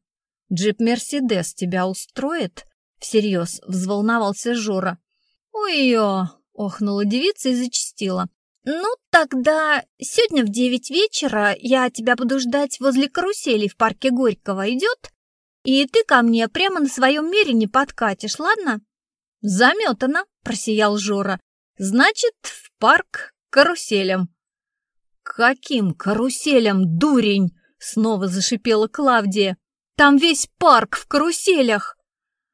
«Джип Мерседес тебя устроит?» — всерьез взволновался Жора. «Ой-ё!» — охнула девица и зачастила. «Ну, тогда сегодня в девять вечера я тебя буду ждать возле карусели в парке Горького. Идет? И ты ко мне прямо на своем мере не подкатишь, ладно?» «Заметано», — просиял Жора. «Значит, в парк каруселем». «Каким каруселем, дурень?» — снова зашипела Клавдия. «Там весь парк в каруселях!»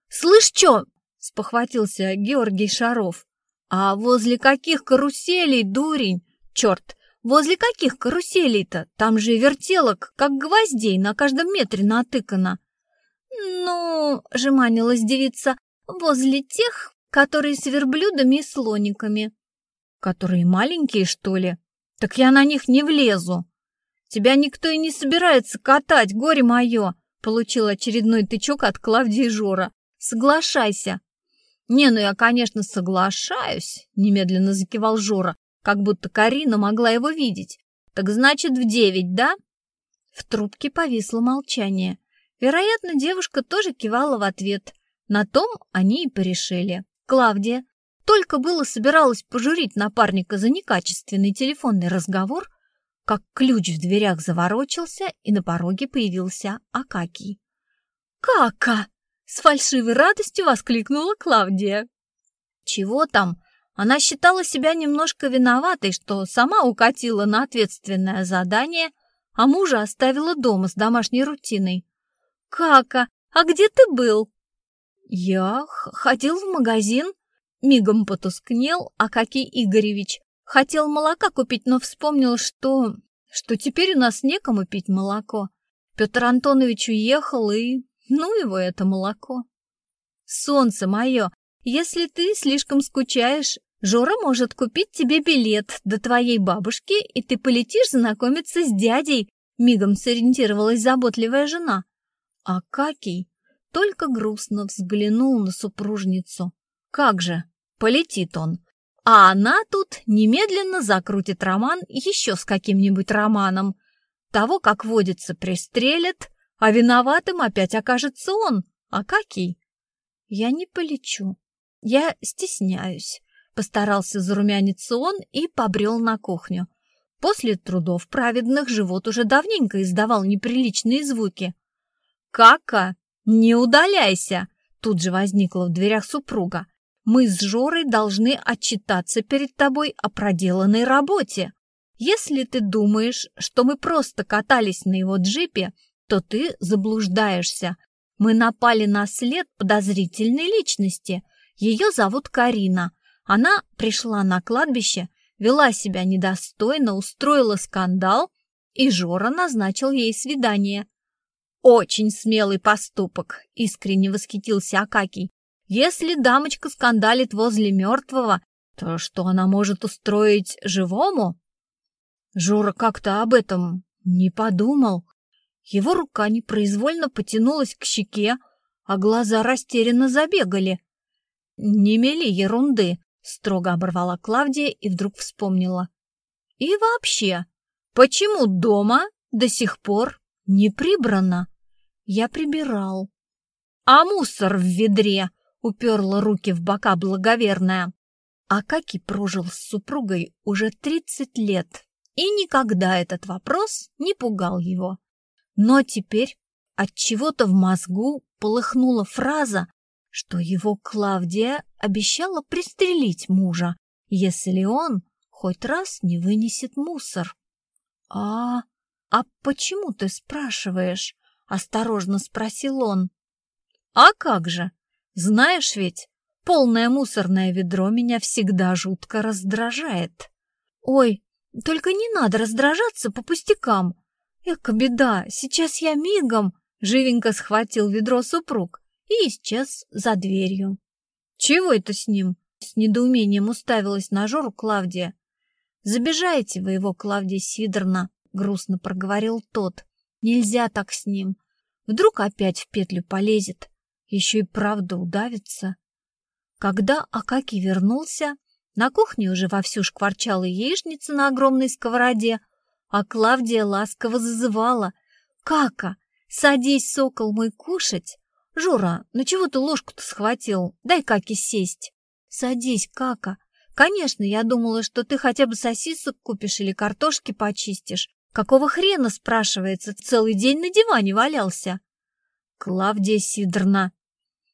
«Слышь, чё?» — спохватился Георгий Шаров. А возле каких каруселей, дурень? Черт, возле каких каруселей-то? Там же вертелок, как гвоздей, на каждом метре натыкано. «Ну, — жеманилась девица, — возле тех, которые с верблюдами и слониками». «Которые маленькие, что ли? Так я на них не влезу. Тебя никто и не собирается катать, горе мое!» Получил очередной тычок от Клавдии Жора. «Соглашайся!» «Не, ну я, конечно, соглашаюсь», — немедленно закивал Жора, как будто Карина могла его видеть. «Так значит, в девять, да?» В трубке повисло молчание. Вероятно, девушка тоже кивала в ответ. На том они и порешили. Клавдия только было собиралась пожурить напарника за некачественный телефонный разговор, как ключ в дверях заворочился, и на пороге появился Акакий. «Кака!» — с фальшивой радостью воскликнула Клавдия. «Чего там?» Она считала себя немножко виноватой, что сама укатила на ответственное задание, а мужа оставила дома с домашней рутиной. «Кака, а где ты был?» «Я ходил в магазин», — мигом потускнел Акакий Игоревич. Хотел молока купить, но вспомнил, что... что теперь у нас некому пить молоко. Петр Антонович уехал, и... ну его это молоко. Солнце мое, если ты слишком скучаешь, Жора может купить тебе билет до твоей бабушки, и ты полетишь знакомиться с дядей, мигом сориентировалась заботливая жена. А Какий только грустно взглянул на супружницу. Как же, полетит он. А она тут немедленно закрутит роман еще с каким-нибудь романом. Того, как водится, пристрелят, а виноватым опять окажется он, а какий? Я не полечу. Я стесняюсь. Постарался зарумяниться он и побрел на кухню. После трудов праведных живот уже давненько издавал неприличные звуки. «Кака, не удаляйся!» Тут же возникла в дверях супруга. Мы с Жорой должны отчитаться перед тобой о проделанной работе. Если ты думаешь, что мы просто катались на его джипе, то ты заблуждаешься. Мы напали на след подозрительной личности. Ее зовут Карина. Она пришла на кладбище, вела себя недостойно, устроила скандал, и Жора назначил ей свидание. «Очень смелый поступок», — искренне восхитился Акакий. Если дамочка скандалит возле мертвого, то что она может устроить живому? Жора как-то об этом не подумал. Его рука непроизвольно потянулась к щеке, а глаза растерянно забегали. «Не мели ерунды», — строго оборвала Клавдия и вдруг вспомнила. «И вообще, почему дома до сих пор не прибрано? Я прибирал. А мусор в ведре уперла руки в бока благоверная. Акаки прожил с супругой уже 30 лет, и никогда этот вопрос не пугал его. Но теперь от чего-то в мозгу полыхнула фраза, что его Клавдия обещала пристрелить мужа, если он хоть раз не вынесет мусор. «А, а почему ты спрашиваешь?» — осторожно спросил он. «А как же? Знаешь ведь, полное мусорное ведро меня всегда жутко раздражает. Ой, только не надо раздражаться по пустякам. Эка беда, сейчас я мигом живенько схватил ведро супруг и исчез за дверью. Чего это с ним? С недоумением уставилась на Жору Клавдия. «Забежайте вы его, Клавдия Сидоровна», — грустно проговорил тот. «Нельзя так с ним. Вдруг опять в петлю полезет еще и правда удавится. Когда Акаки вернулся, на кухне уже вовсю шкварчала яичница на огромной сковороде, а Клавдия ласково зазывала. «Кака, садись, сокол мой, кушать! Жора, ну чего ты ложку-то схватил? Дай Каке сесть!» «Садись, Кака! Конечно, я думала, что ты хотя бы сосисок купишь или картошки почистишь. Какого хрена, спрашивается, целый день на диване валялся?» Клавдия Сидорна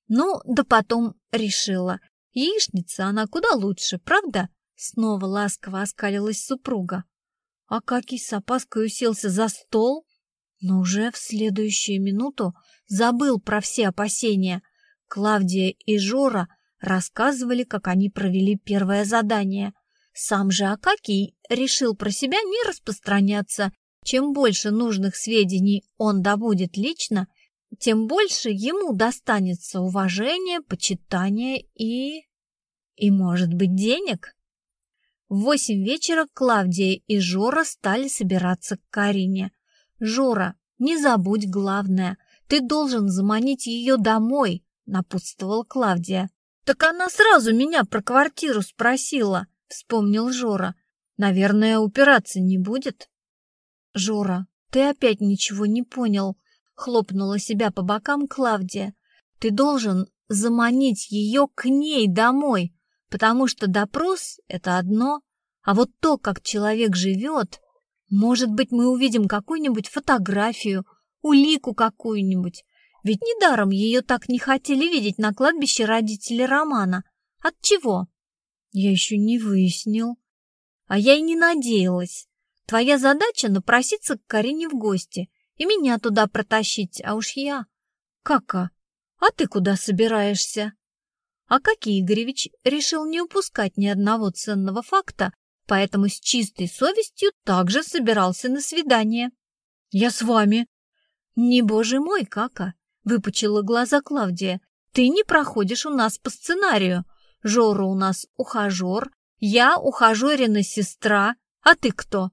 ну, да потом решила. Яичница она куда лучше, правда? Снова ласково оскалилась супруга. А Акакий с опаской уселся за стол, но уже в следующую минуту забыл про все опасения. Клавдия и Жора рассказывали, как они провели первое задание. Сам же Акакий решил про себя не распространяться. Чем больше нужных сведений он добудет лично, тем больше ему достанется уважение, почитание и... и, может быть, денег. В восемь вечера Клавдия и Жора стали собираться к Карине. «Жора, не забудь главное, ты должен заманить ее домой», — напутствовала Клавдия. «Так она сразу меня про квартиру спросила», — вспомнил Жора. «Наверное, упираться не будет?» «Жора, ты опять ничего не понял», — хлопнула себя по бокам Клавдия. «Ты должен заманить ее к ней домой, потому что допрос — это одно, а вот то, как человек живет, может быть, мы увидим какую-нибудь фотографию, улику какую-нибудь. Ведь недаром ее так не хотели видеть на кладбище родители Романа. От чего? Я еще не выяснил. А я и не надеялась. Твоя задача напроситься к Карине в гости и меня туда протащить, а уж я... Кака, а ты куда собираешься? Акакий Игоревич решил не упускать ни одного ценного факта, поэтому с чистой совестью также собирался на свидание. «Я с вами». «Не боже мой, Кака!» — выпучила глаза Клавдия. «Ты не проходишь у нас по сценарию. Жора у нас ухажер, я ухажерина сестра, а ты кто?»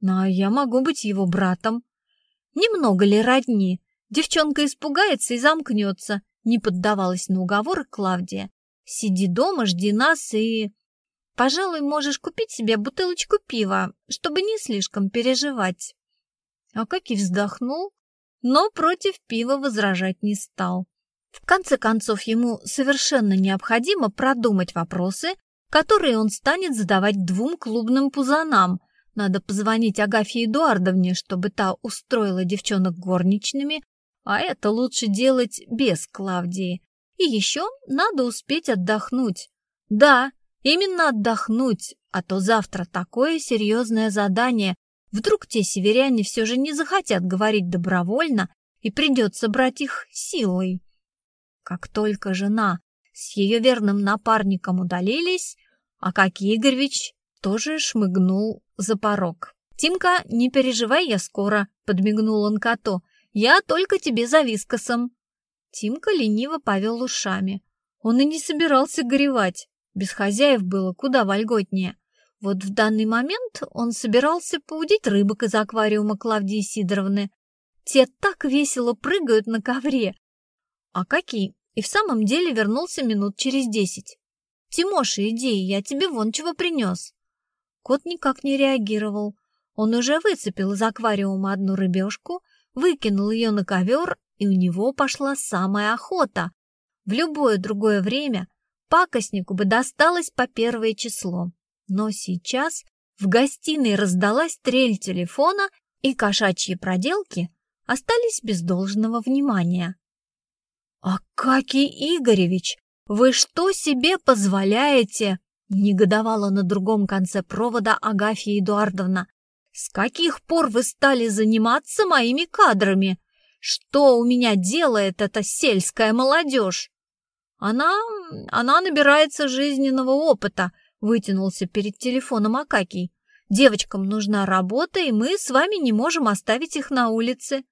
«Ну, а я могу быть его братом». «Немного ли родни? Девчонка испугается и замкнется не поддавалась на уговоры Клавдия. «Сиди дома, жди нас и...» «Пожалуй, можешь купить себе бутылочку пива, чтобы не слишком переживать». А как и вздохнул, но против пива возражать не стал. В конце концов, ему совершенно необходимо продумать вопросы, которые он станет задавать двум клубным пузанам. Надо позвонить Агафье Эдуардовне, чтобы та устроила девчонок горничными, а это лучше делать без Клавдии. И еще надо успеть отдохнуть. Да, именно отдохнуть, а то завтра такое серьезное задание. Вдруг те северяне все же не захотят говорить добровольно, и придется брать их силой. Как только жена с ее верным напарником удалились, Акакий Игоревич тоже шмыгнул за порог. «Тимка, не переживай, я скоро», — подмигнул он коту. Я только тебе за вискосом. Тимка лениво повел ушами. Он и не собирался горевать. Без хозяев было куда вольготнее. Вот в данный момент он собирался поудить рыбок из аквариума Клавдии Сидоровны. Те так весело прыгают на ковре. А какие? И в самом деле вернулся минут через десять. «Тимоша, иди, я тебе вон чего принес». Кот никак не реагировал. Он уже выцепил из аквариума одну рыбешку, выкинул ее на ковер, и у него пошла самая охота. В любое другое время пакостнику бы досталось по первое число. Но сейчас в гостиной раздалась трель телефона, и кошачьи проделки остались без должного внимания. «Акакий Игоревич, вы что себе позволяете?» негодовала на другом конце провода Агафья Эдуардовна. С каких пор вы стали заниматься моими кадрами? Что у меня делает эта сельская молодежь? Она... она набирается жизненного опыта, вытянулся перед телефоном Акакий. Девочкам нужна работа, и мы с вами не можем оставить их на улице.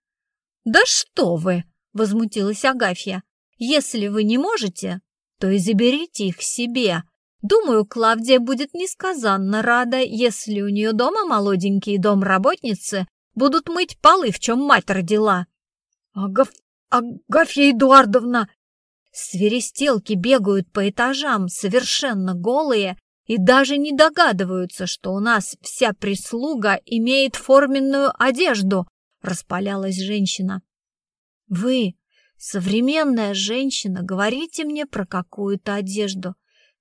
Да что вы, возмутилась Агафья. Если вы не можете, то и заберите их себе. Думаю, Клавдия будет несказанно рада, если у нее дома молоденькие домработницы будут мыть полы, в чем мать родила. Агав... Агафья Эдуардовна! Свиристелки бегают по этажам, совершенно голые, и даже не догадываются, что у нас вся прислуга имеет форменную одежду, распалялась женщина. Вы, современная женщина, говорите мне про какую-то одежду.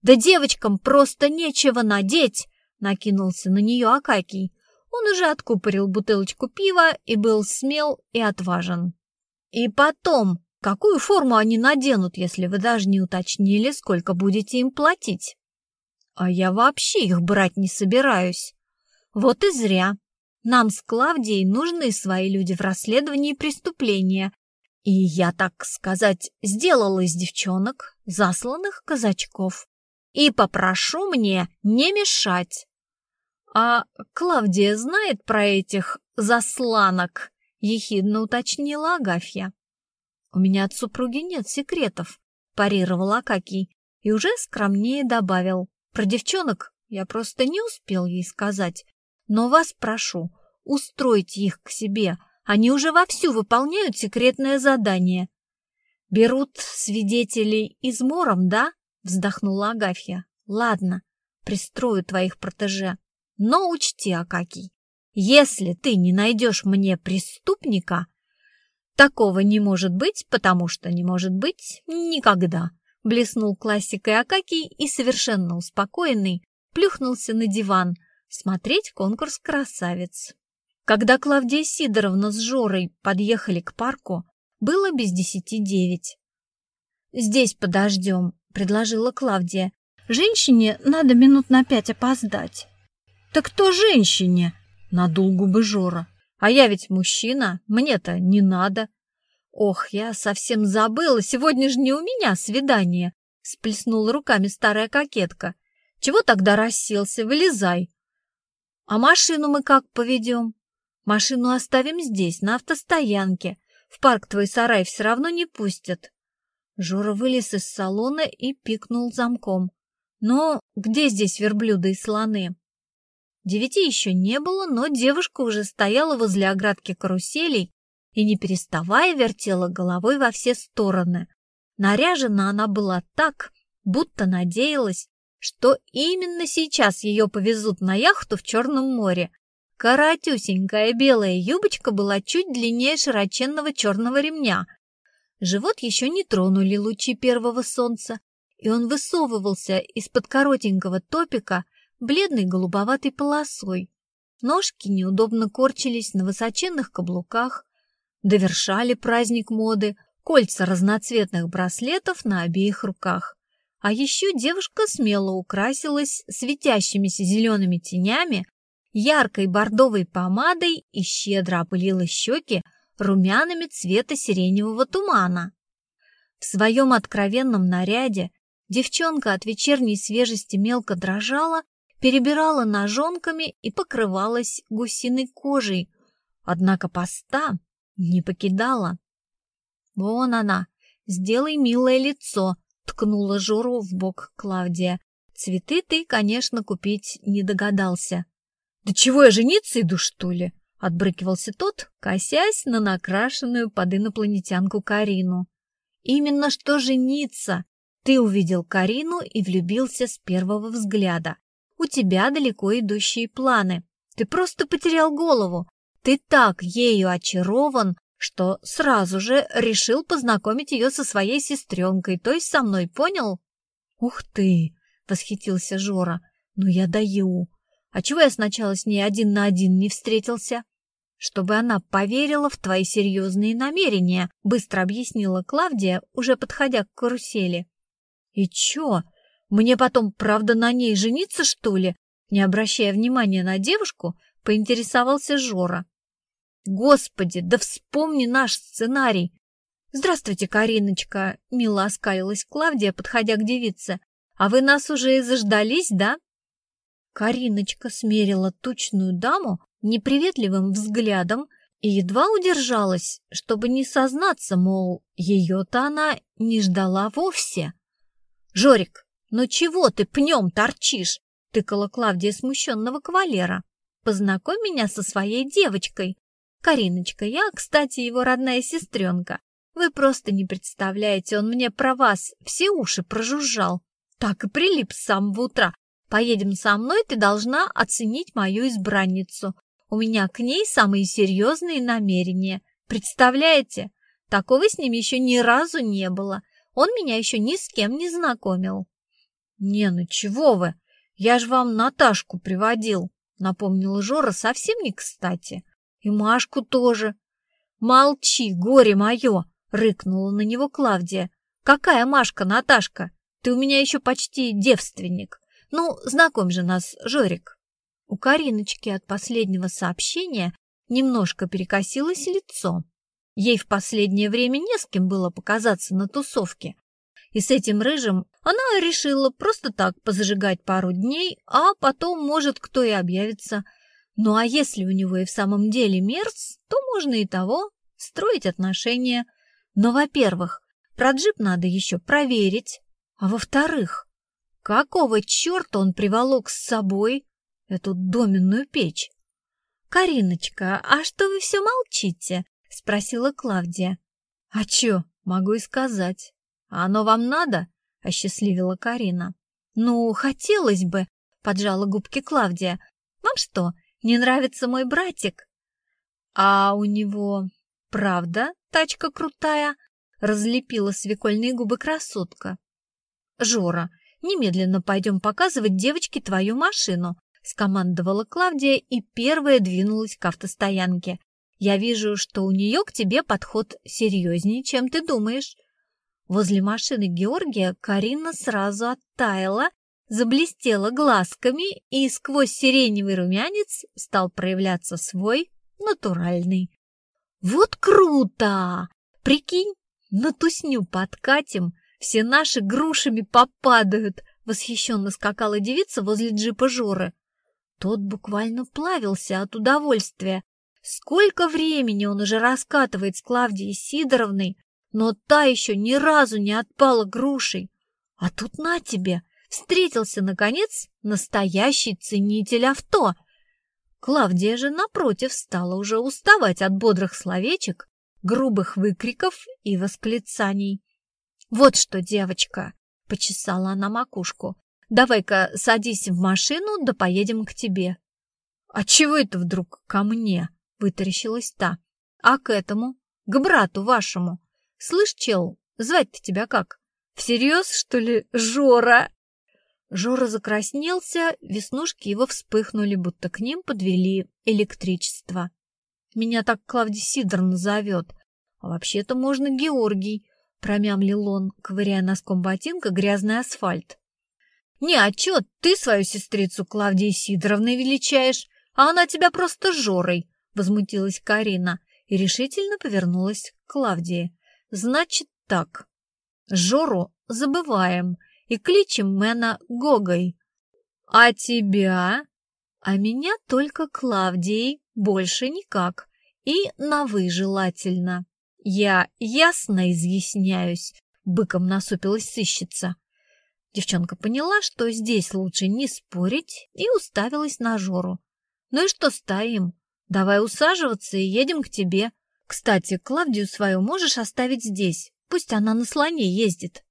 «Да девочкам просто нечего надеть!» — накинулся на нее Акакий. Он уже откупорил бутылочку пива и был смел и отважен. «И потом, какую форму они наденут, если вы даже не уточнили, сколько будете им платить?» «А я вообще их брать не собираюсь». «Вот и зря. Нам с Клавдией нужны свои люди в расследовании преступления, и я, так сказать, сделала из девчонок засланных казачков и попрошу мне не мешать. А Клавдия знает про этих засланок? Ехидно уточнила Агафья. У меня от супруги нет секретов, парировал Акакий и уже скромнее добавил. Про девчонок я просто не успел ей сказать. Но вас прошу, устройте их к себе. Они уже вовсю выполняют секретное задание. Берут свидетелей измором, да? Вздохнула Агафья. Ладно, пристрою твоих протеже. Но учти, Акакий, если ты не найдешь мне преступника, такого не может быть, потому что не может быть никогда. Блеснул классикой Акакий и, совершенно успокоенный, плюхнулся на диван смотреть конкурс красавиц. Когда Клавдия Сидоровна с Жорой подъехали к парку, было без десяти девять. «Здесь подождем», — предложила Клавдия. «Женщине надо минут на пять опоздать». «Так кто женщине?» — надул губы Жора. «А я ведь мужчина, мне-то не надо». «Ох, я совсем забыла, сегодня же не у меня свидание», — сплеснула руками старая кокетка. «Чего тогда расселся? Вылезай». «А машину мы как поведем?» «Машину оставим здесь, на автостоянке. В парк твой сарай все равно не пустят». Жора вылез из салона и пикнул замком. «Ну, где здесь верблюды и слоны?» Девяти еще не было, но девушка уже стояла возле оградки каруселей и, не переставая, вертела головой во все стороны. Наряжена она была так, будто надеялась, что именно сейчас ее повезут на яхту в Черном море. Коротюсенькая белая юбочка была чуть длиннее широченного черного ремня. Живот еще не тронули лучи первого солнца, и он высовывался из-под коротенького топика бледной голубоватой полосой. Ножки неудобно корчились на высоченных каблуках, довершали праздник моды кольца разноцветных браслетов на обеих руках. А еще девушка смело украсилась светящимися зелеными тенями, яркой бордовой помадой и щедро опылила щеки румянами цвета сиреневого тумана. В своем откровенном наряде девчонка от вечерней свежести мелко дрожала, перебирала ножонками и покрывалась гусиной кожей, однако поста не покидала. «Вон она, сделай милое лицо», — ткнула Жору в бок Клавдия. «Цветы ты, конечно, купить не догадался». «Да чего я жениться иду, что ли?» — отбрыкивался тот, косясь на накрашенную под инопланетянку Карину. «Именно что жениться! Ты увидел Карину и влюбился с первого взгляда. У тебя далеко идущие планы. Ты просто потерял голову. Ты так ею очарован, что сразу же решил познакомить ее со своей сестренкой, то есть со мной, понял? Ух ты, восхитился Жора. Ну я даю. А чего я сначала с ней один на один не встретился? Чтобы она поверила в твои серьезные намерения, быстро объяснила Клавдия, уже подходя к карусели. И чё, мне потом, правда, на ней жениться, что ли? Не обращая внимания на девушку, поинтересовался Жора. Господи, да вспомни наш сценарий. Здравствуйте, Кариночка, мило оскалилась Клавдия, подходя к девице. А вы нас уже и заждались, да? Кариночка смерила тучную даму неприветливым взглядом и едва удержалась, чтобы не сознаться, мол, ее-то она не ждала вовсе. «Жорик, ну чего ты пнем торчишь?» — тыкала Клавдия смущенного кавалера. «Познакомь меня со своей девочкой. Кариночка, я, кстати, его родная сестренка. Вы просто не представляете, он мне про вас все уши прожужжал. Так и прилип с самого утра. Поедем со мной, ты должна оценить мою избранницу. У меня к ней самые серьезные намерения. Представляете? Такого с ним еще ни разу не было. Он меня еще ни с кем не знакомил. Не, ну чего вы? Я же вам Наташку приводил, напомнил Жора совсем не кстати. И Машку тоже. Молчи, горе мое, рыкнула на него Клавдия. Какая Машка, Наташка? Ты у меня еще почти девственник. Ну, знакомь же нас, Жорик. У Кариночки от последнего сообщения немножко перекосилось лицо. Ей в последнее время не с кем было показаться на тусовке. И с этим рыжим она решила просто так позажигать пару дней, а потом, может, кто и объявится – ну а если у него и в самом деле мерз, то можно и того строить отношения. Но, во-первых, про джип надо еще проверить, а во-вторых, какого черта он приволок с собой эту доменную печь? «Кариночка, а что вы все молчите?» — спросила Клавдия. «А чё, могу и сказать. А оно вам надо?» — осчастливила Карина. «Ну, хотелось бы», — поджала губки Клавдия. «Вам что, не нравится мой братик?» «А у него, правда, тачка крутая?» — разлепила свекольные губы красотка. «Жора, немедленно пойдем показывать девочке твою машину», — скомандовала Клавдия и первая двинулась к автостоянке. «Я вижу, что у нее к тебе подход серьезнее, чем ты думаешь». Возле машины Георгия Карина сразу оттаяла, заблестела глазками, и сквозь сиреневый румянец стал проявляться свой натуральный. «Вот круто! Прикинь, на тусню подкатим, все наши грушами попадают!» Восхищенно скакала девица возле джипа Жоры. Тот буквально плавился от удовольствия. Сколько времени он уже раскатывает с Клавдией Сидоровной, но та еще ни разу не отпала грушей. А тут на тебе, встретился, наконец, настоящий ценитель авто. Клавдия же, напротив, стала уже уставать от бодрых словечек, грубых выкриков и восклицаний. «Вот что, девочка!» — почесала она макушку. «Давай-ка садись в машину, да поедем к тебе». «А чего это вдруг ко мне?» — вытаращилась та. «А к этому? К брату вашему. Слышь, чел, звать-то тебя как? Всерьез, что ли, Жора?» Жора закраснелся, веснушки его вспыхнули, будто к ним подвели электричество. «Меня так Клавдий Сидор зовет, а вообще-то можно Георгий», — промямлил он, ковыряя носком ботинка грязный асфальт. «Не, а чё ты свою сестрицу Клавдией Сидоровной величаешь, а она тебя просто Жорой?» — возмутилась Карина и решительно повернулась к Клавдии. «Значит так, Жору забываем» и кличем Мэна Гогой. А тебя? А меня только Клавдией, больше никак. И на «вы» желательно. Я ясно изъясняюсь, быком насупилась сыщица. Девчонка поняла, что здесь лучше не спорить, и уставилась на Жору. «Ну и что стоим? Давай усаживаться и едем к тебе. Кстати, Клавдию свою можешь оставить здесь, пусть она на слоне ездит».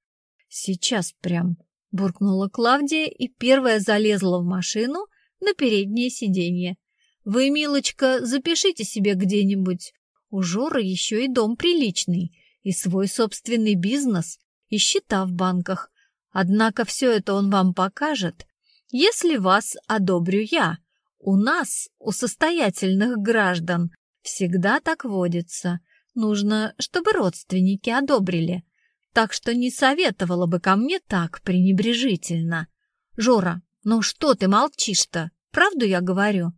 «Сейчас прям», — буркнула Клавдия и первая залезла в машину на переднее сиденье. «Вы, милочка, запишите себе где-нибудь. У Жоры еще и дом приличный, и свой собственный бизнес, и счета в банках. Однако все это он вам покажет, если вас одобрю я. У нас, у состоятельных граждан, всегда так водится. Нужно, чтобы родственники одобрили так что не советовала бы ко мне так пренебрежительно. Жора, ну что ты молчишь-то? Правду я говорю?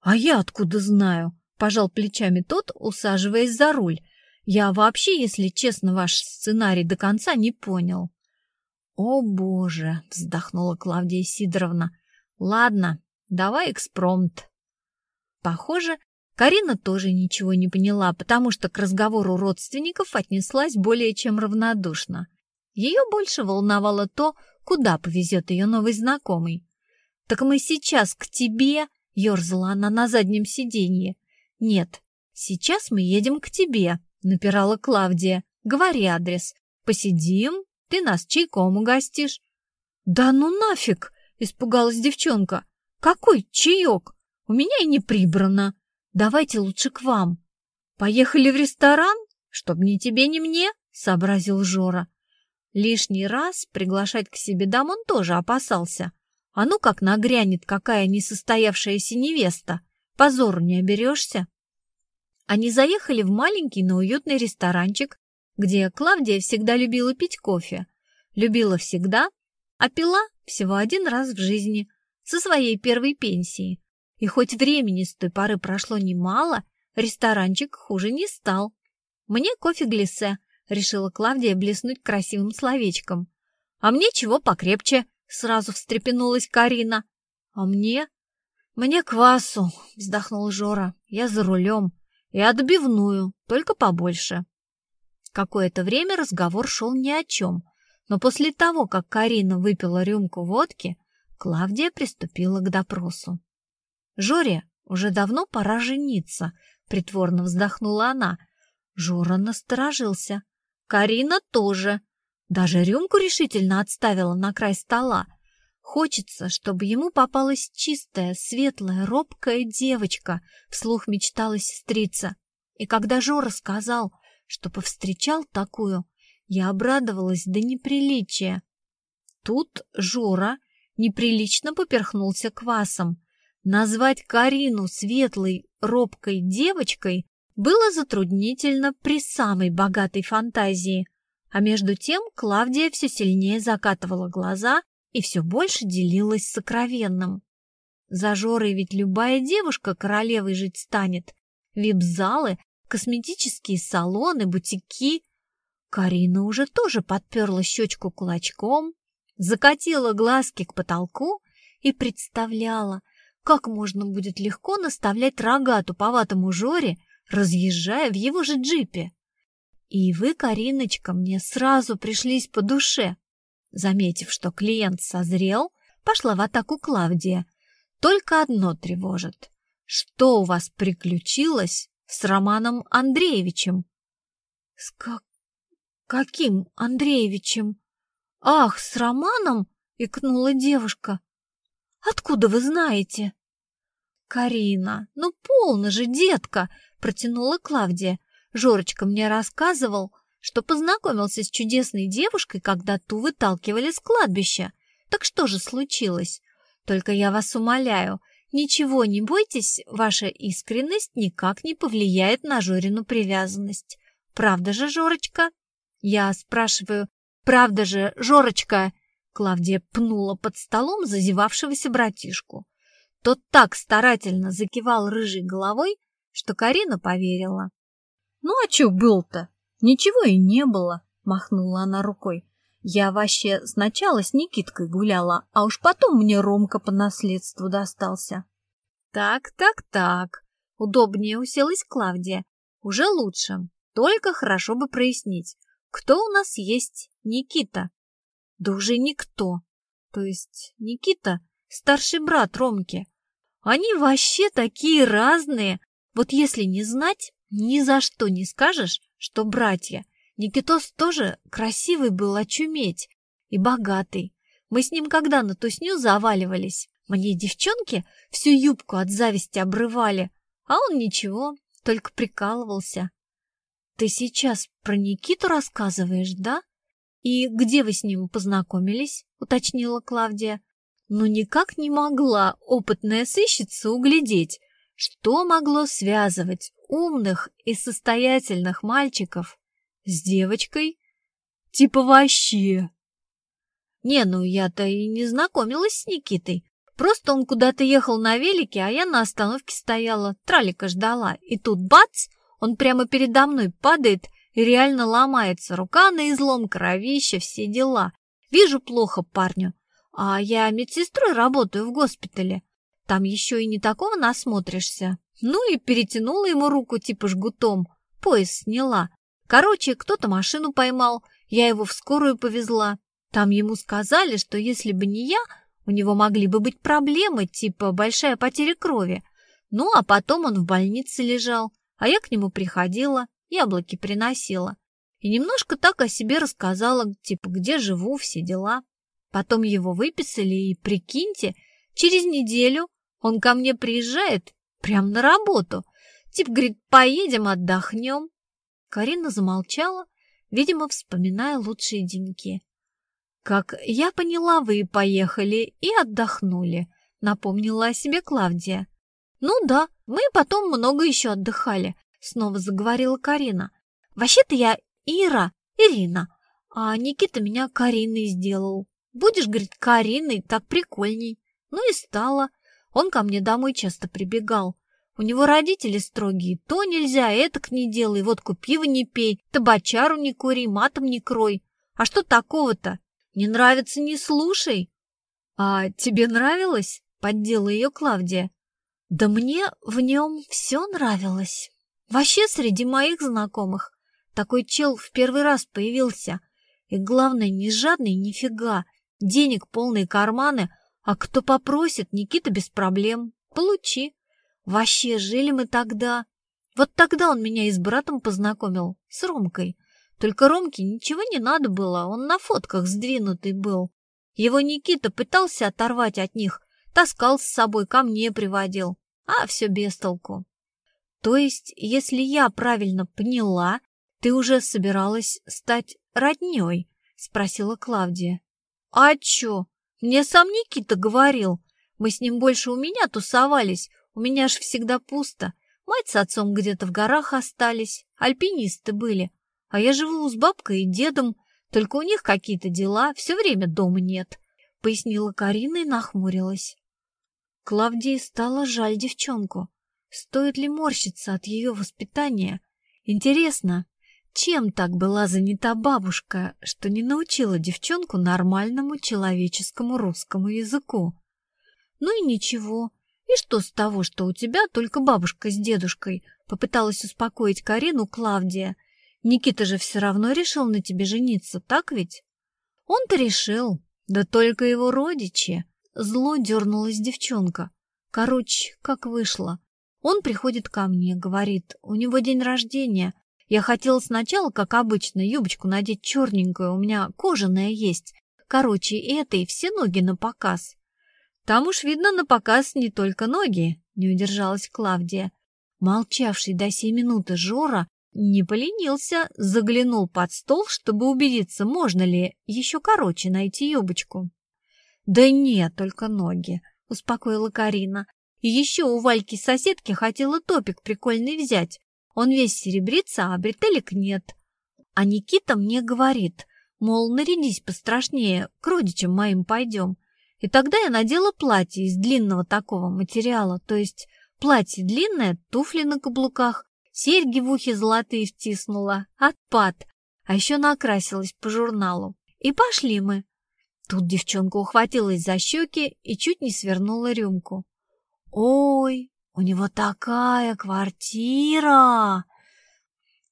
А я откуда знаю? Пожал плечами тот, усаживаясь за руль. Я вообще, если честно, ваш сценарий до конца не понял. О, боже, вздохнула Клавдия Сидоровна. Ладно, давай экспромт. Похоже, Карина тоже ничего не поняла, потому что к разговору родственников отнеслась более чем равнодушно. Ее больше волновало то, куда повезет ее новый знакомый. «Так мы сейчас к тебе», — ерзала она на заднем сиденье. «Нет, сейчас мы едем к тебе», — напирала Клавдия. «Говори адрес. Посидим, ты нас чайком угостишь». «Да ну нафиг!» — испугалась девчонка. «Какой чаек? У меня и не прибрано». Давайте лучше к вам. Поехали в ресторан, чтоб ни тебе, ни мне, сообразил Жора. Лишний раз приглашать к себе дам он тоже опасался. А ну как нагрянет какая несостоявшаяся невеста, позору не оберешься. Они заехали в маленький, но уютный ресторанчик, где Клавдия всегда любила пить кофе. Любила всегда, а пила всего один раз в жизни, со своей первой пенсии. И хоть времени с той поры прошло немало, ресторанчик хуже не стал. «Мне кофе глиссе», — решила Клавдия блеснуть красивым словечком. «А мне чего покрепче», — сразу встрепенулась Карина. «А мне?» «Мне квасу», — вздохнул Жора. «Я за рулем. И отбивную, только побольше». Какое-то время разговор шел ни о чем, но после того, как Карина выпила рюмку водки, Клавдия приступила к допросу. «Жоре уже давно пора жениться», — притворно вздохнула она. Жора насторожился. Карина тоже. Даже рюмку решительно отставила на край стола. Хочется, чтобы ему попалась чистая, светлая, робкая девочка, вслух мечтала сестрица. И когда Жора сказал, что повстречал такую, я обрадовалась до неприличия. Тут Жора неприлично поперхнулся квасом. Назвать Карину светлой, робкой девочкой было затруднительно при самой богатой фантазии. А между тем Клавдия все сильнее закатывала глаза и все больше делилась сокровенным. За Жорой ведь любая девушка королевой жить станет. Вип-залы, косметические салоны, бутики. Карина уже тоже подперла щечку кулачком, закатила глазки к потолку и представляла, как можно будет легко наставлять рога туповатому Жоре, разъезжая в его же джипе. И вы, Кариночка, мне сразу пришлись по душе. Заметив, что клиент созрел, пошла в атаку Клавдия. Только одно тревожит. Что у вас приключилось с Романом Андреевичем? С как... каким Андреевичем? Ах, с Романом? Икнула девушка. Откуда вы знаете? Карина, ну полно же, детка, протянула Клавдия. Жорочка мне рассказывал, что познакомился с чудесной девушкой, когда ту выталкивали с кладбища. Так что же случилось? Только я вас умоляю, ничего не бойтесь, ваша искренность никак не повлияет на Жорину привязанность. Правда же, Жорочка? Я спрашиваю, правда же, Жорочка? Клавдия пнула под столом зазевавшегося братишку. Тот так старательно закивал рыжей головой, что Карина поверила. «Ну а чё был-то? Ничего и не было», — махнула она рукой. «Я вообще сначала с Никиткой гуляла, а уж потом мне Ромка по наследству достался». «Так, так, так», — удобнее уселась Клавдия. «Уже лучше, только хорошо бы прояснить, кто у нас есть Никита?» «Да уже никто. То есть Никита — старший брат Ромки. Они вообще такие разные, вот если не знать, ни за что не скажешь, что братья. Никитос тоже красивый был, очуметь, и богатый. Мы с ним когда на тусню заваливались, мне девчонки всю юбку от зависти обрывали, а он ничего, только прикалывался. Ты сейчас про Никиту рассказываешь, да? И где вы с ним познакомились? Уточнила Клавдия. Ну никак не могла опытная сыщица углядеть, что могло связывать умных и состоятельных мальчиков с девочкой? Типа вообще. Не, ну я-то и не знакомилась с Никитой. Просто он куда-то ехал на велике, а я на остановке стояла, тралика ждала. И тут бац, он прямо передо мной падает и реально ломается. Рука на излом, кровище, все дела. Вижу плохо парню. А я медсестрой работаю в госпитале. Там еще и не такого насмотришься. Ну и перетянула ему руку типа жгутом, пояс сняла. Короче, кто-то машину поймал, я его в скорую повезла. Там ему сказали, что если бы не я, у него могли бы быть проблемы, типа большая потеря крови. Ну, а потом он в больнице лежал, а я к нему приходила, яблоки приносила. И немножко так о себе рассказала, типа, где живу, все дела. Потом его выписали, и, прикиньте, через неделю он ко мне приезжает прямо на работу. Тип говорит, поедем, отдохнем. Карина замолчала, видимо, вспоминая лучшие деньки. «Как я поняла, вы поехали и отдохнули», — напомнила о себе Клавдия. «Ну да, мы потом много еще отдыхали», — снова заговорила Карина. «Вообще-то я Ира, Ирина, а Никита меня Кариной сделал. Будешь, говорит, Кариной, так прикольней». Ну и стала. Он ко мне домой часто прибегал. У него родители строгие. То нельзя, это к не делай, водку пиво не пей, табачару не кури, матом не крой. А что такого-то? Не нравится, не слушай. А тебе нравилось? Поддела ее Клавдия. Да мне в нем все нравилось. Вообще среди моих знакомых Такой чел в первый раз появился. И главное, не жадный нифига. Денег полные карманы, а кто попросит, Никита без проблем. Получи. Вообще, жили мы тогда. Вот тогда он меня и с братом познакомил, с Ромкой. Только Ромке ничего не надо было, он на фотках сдвинутый был. Его Никита пытался оторвать от них, таскал с собой, ко мне приводил. А все без толку. То есть, если я правильно поняла, ты уже собиралась стать роднёй? Спросила Клавдия. А чё? Мне сам Никита говорил. Мы с ним больше у меня тусовались. У меня ж всегда пусто. Мать с отцом где-то в горах остались. Альпинисты были. А я живу с бабкой и дедом. Только у них какие-то дела. Все время дома нет. Пояснила Карина и нахмурилась. Клавдии стало жаль девчонку. Стоит ли морщиться от ее воспитания? Интересно, чем так была занята бабушка, что не научила девчонку нормальному человеческому русскому языку? Ну и ничего, «И что с того, что у тебя только бабушка с дедушкой?» Попыталась успокоить Карину Клавдия. «Никита же все равно решил на тебе жениться, так ведь?» «Он-то решил, да только его родичи». Зло дернулась девчонка. Короче, как вышло. Он приходит ко мне, говорит, у него день рождения. Я хотела сначала, как обычно, юбочку надеть черненькую, у меня кожаная есть. Короче, это и все ноги на показ. Там уж видно на показ не только ноги, не удержалась Клавдия. Молчавший до сей минуты Жора не поленился, заглянул под стол, чтобы убедиться, можно ли еще короче найти юбочку. «Да нет, только ноги», — успокоила Карина. «И еще у Вальки-соседки хотела топик прикольный взять. Он весь серебрится, а бретелек нет. А Никита мне говорит, мол, нарядись пострашнее, к родичам моим пойдем. И тогда я надела платье из длинного такого материала, то есть платье длинное, туфли на каблуках, серьги в ухе золотые втиснула, отпад, а еще накрасилась по журналу. И пошли мы. Тут девчонка ухватилась за щеки и чуть не свернула рюмку. «Ой, у него такая квартира!»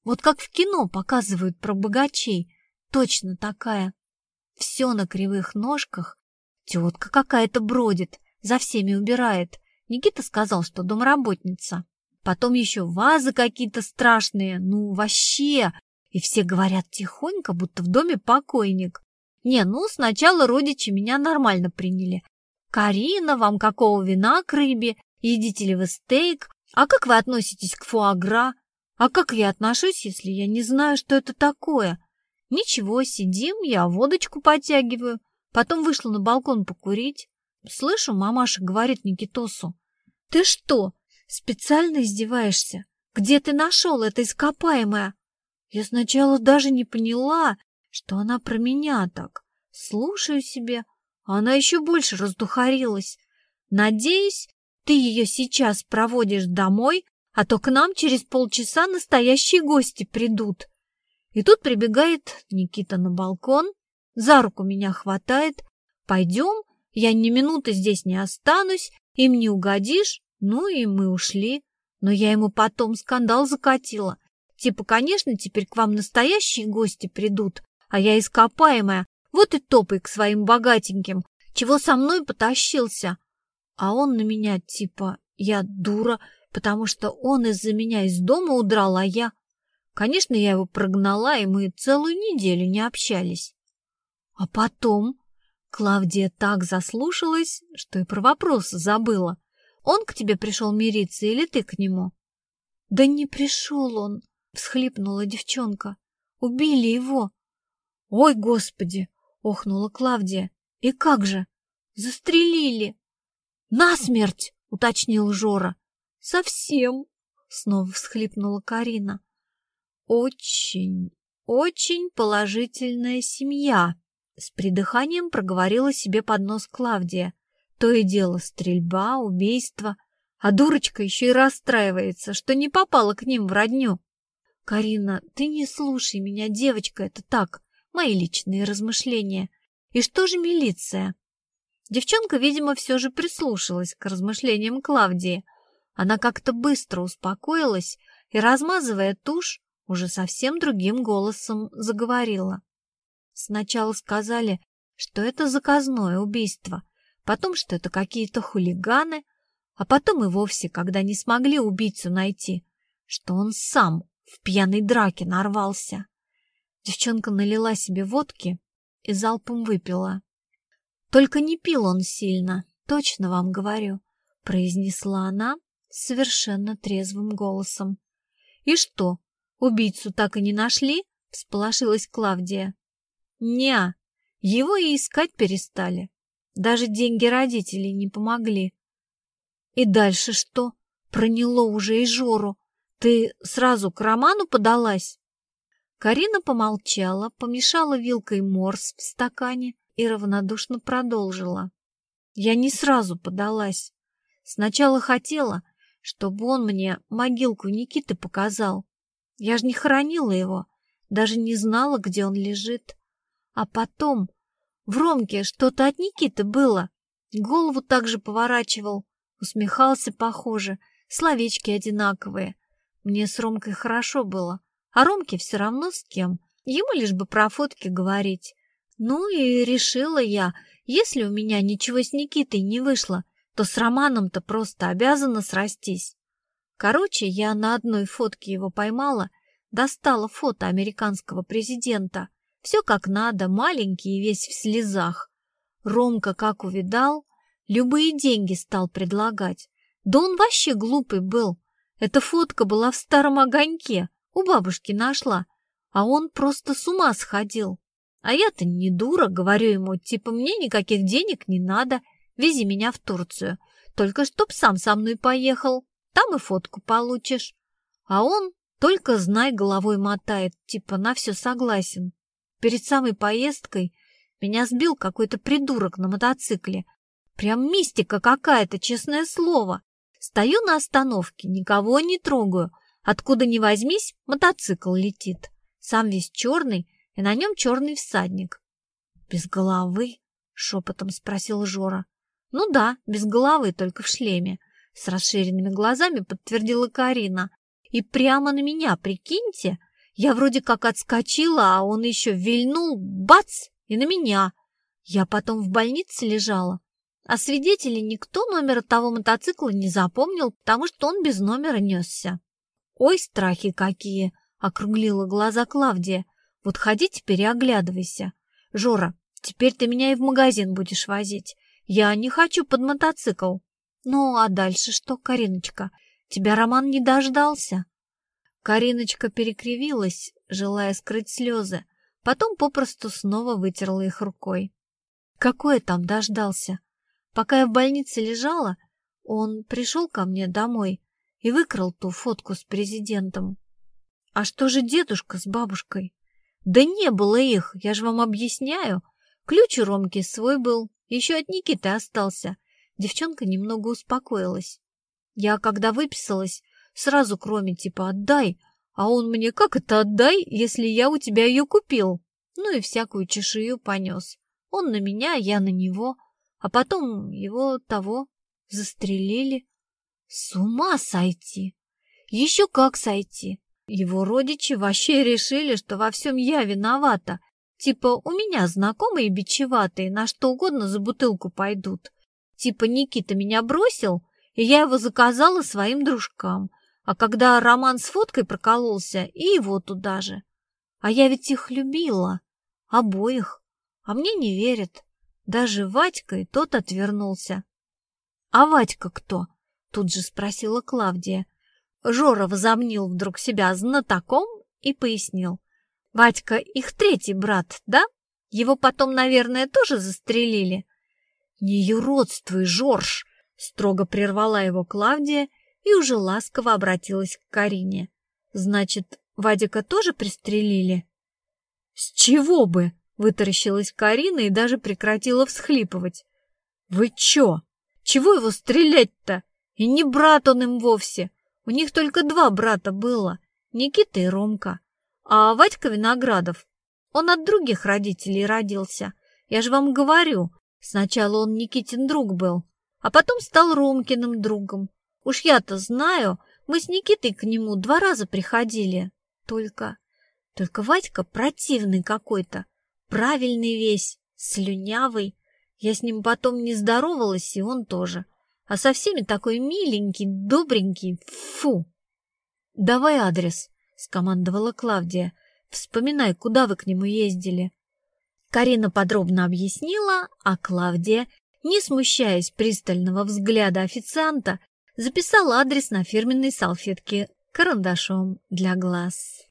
Вот как в кино показывают про богачей, точно такая. Все на кривых ножках, Тетка какая-то бродит, за всеми убирает. Никита сказал, что домработница. Потом еще вазы какие-то страшные, ну вообще. И все говорят тихонько, будто в доме покойник. Не, ну сначала родичи меня нормально приняли. Карина, вам какого вина к рыбе? Едите ли вы стейк? А как вы относитесь к фуагра? А как я отношусь, если я не знаю, что это такое? Ничего, сидим, я водочку подтягиваю. Потом вышла на балкон покурить. Слышу, мамаша говорит Никитосу. «Ты что, специально издеваешься? Где ты нашел это ископаемое?» Я сначала даже не поняла, что она про меня так. Слушаю себе, а она еще больше раздухарилась. Надеюсь, ты ее сейчас проводишь домой, а то к нам через полчаса настоящие гости придут. И тут прибегает Никита на балкон, за руку меня хватает. Пойдем, я ни минуты здесь не останусь, им не угодишь. Ну и мы ушли. Но я ему потом скандал закатила. Типа, конечно, теперь к вам настоящие гости придут, а я ископаемая. Вот и топай к своим богатеньким. Чего со мной потащился? А он на меня типа, я дура, потому что он из-за меня из дома удрал, а я... Конечно, я его прогнала, и мы целую неделю не общались. А потом Клавдия так заслушалась, что и про вопрос забыла. Он к тебе пришел мириться или ты к нему? Да не пришел он, всхлипнула девчонка. Убили его. Ой, господи, охнула Клавдия. И как же? Застрелили. Насмерть, уточнил Жора. Совсем, снова всхлипнула Карина. Очень, очень положительная семья, с придыханием проговорила себе под нос Клавдия. То и дело стрельба, убийство. А дурочка еще и расстраивается, что не попала к ним в родню. «Карина, ты не слушай меня, девочка, это так, мои личные размышления. И что же милиция?» Девчонка, видимо, все же прислушалась к размышлениям Клавдии. Она как-то быстро успокоилась и, размазывая тушь, уже совсем другим голосом заговорила. Сначала сказали, что это заказное убийство, потом, что это какие-то хулиганы, а потом и вовсе, когда не смогли убийцу найти, что он сам в пьяной драке нарвался. Девчонка налила себе водки и залпом выпила. Только не пил он сильно, точно вам говорю, произнесла она совершенно трезвым голосом. И что, убийцу так и не нашли? всполошилась Клавдия. Не, его и искать перестали. Даже деньги родителей не помогли. И дальше что? Проняло уже и Жору. Ты сразу к Роману подалась? Карина помолчала, помешала вилкой морс в стакане и равнодушно продолжила. Я не сразу подалась. Сначала хотела, чтобы он мне могилку Никиты показал. Я же не хоронила его, даже не знала, где он лежит. А потом в Ромке что-то от Никиты было. Голову также поворачивал, усмехался похоже, словечки одинаковые. Мне с Ромкой хорошо было, а Ромке все равно с кем. Ему лишь бы про фотки говорить. Ну и решила я, если у меня ничего с Никитой не вышло, то с Романом-то просто обязана срастись. Короче, я на одной фотке его поймала, достала фото американского президента. Все как надо, маленький и весь в слезах. Ромка как увидал, любые деньги стал предлагать. Да он вообще глупый был. Эта фотка была в старом огоньке, у бабушки нашла, а он просто с ума сходил. А я-то не дура, говорю ему, типа мне никаких денег не надо, вези меня в Турцию, только чтоб сам со мной поехал, там и фотку получишь. А он только знай головой мотает, типа на все согласен. Перед самой поездкой меня сбил какой-то придурок на мотоцикле. Прям мистика какая-то, честное слово. Стою на остановке, никого не трогаю. Откуда ни возьмись, мотоцикл летит. Сам весь черный, и на нем черный всадник. «Без головы?» — шепотом спросил Жора. «Ну да, без головы, только в шлеме», — с расширенными глазами подтвердила Карина. «И прямо на меня, прикиньте, я вроде как отскочила, а он еще вильнул, бац, и на меня. Я потом в больнице лежала. А свидетелей никто номера того мотоцикла не запомнил, потому что он без номера несся. «Ой, страхи какие!» — округлила глаза Клавдия. «Вот ходи теперь и оглядывайся. Жора, теперь ты меня и в магазин будешь возить. Я не хочу под мотоцикл». «Ну, а дальше что, Кариночка? Тебя Роман не дождался?» Кариночка перекривилась, желая скрыть слезы, потом попросту снова вытерла их рукой. Какое там дождался? Пока я в больнице лежала, он пришел ко мне домой и выкрал ту фотку с президентом. А что же дедушка с бабушкой? Да не было их, я же вам объясняю. Ключ у Ромки свой был, еще от Никиты остался. Девчонка немного успокоилась. Я, когда выписалась, Сразу кроме типа «отдай», а он мне «как это отдай, если я у тебя ее купил?» Ну и всякую чешую понес. Он на меня, я на него, а потом его того застрелили. С ума сойти! Еще как сойти! Его родичи вообще решили, что во всем я виновата. Типа у меня знакомые бичеватые на что угодно за бутылку пойдут. Типа Никита меня бросил, и я его заказала своим дружкам. А когда роман с фоткой прокололся, и его туда же. А я ведь их любила, обоих, а мне не верят. Даже Вадька и тот отвернулся. «А Вадька кто?» — тут же спросила Клавдия. Жора возомнил вдруг себя знатоком и пояснил. «Вадька их третий брат, да? Его потом, наверное, тоже застрелили?» «Не юродствуй, Жорж!» — строго прервала его Клавдия и уже ласково обратилась к Карине. «Значит, Вадика тоже пристрелили?» «С чего бы?» — вытаращилась Карина и даже прекратила всхлипывать. «Вы чё? Чего его стрелять-то? И не брат он им вовсе. У них только два брата было, Никита и Ромка. А Вадька Виноградов, он от других родителей родился. Я же вам говорю, сначала он Никитин друг был, а потом стал Ромкиным другом. Уж я-то знаю, мы с Никитой к нему два раза приходили. Только... Только Вадька противный какой-то, правильный весь, слюнявый. Я с ним потом не здоровалась, и он тоже. А со всеми такой миленький, добренький. Фу! «Давай адрес», — скомандовала Клавдия. «Вспоминай, куда вы к нему ездили». Карина подробно объяснила, а Клавдия, не смущаясь пристального взгляда официанта, записала адрес на фирменной салфетке карандашом для глаз.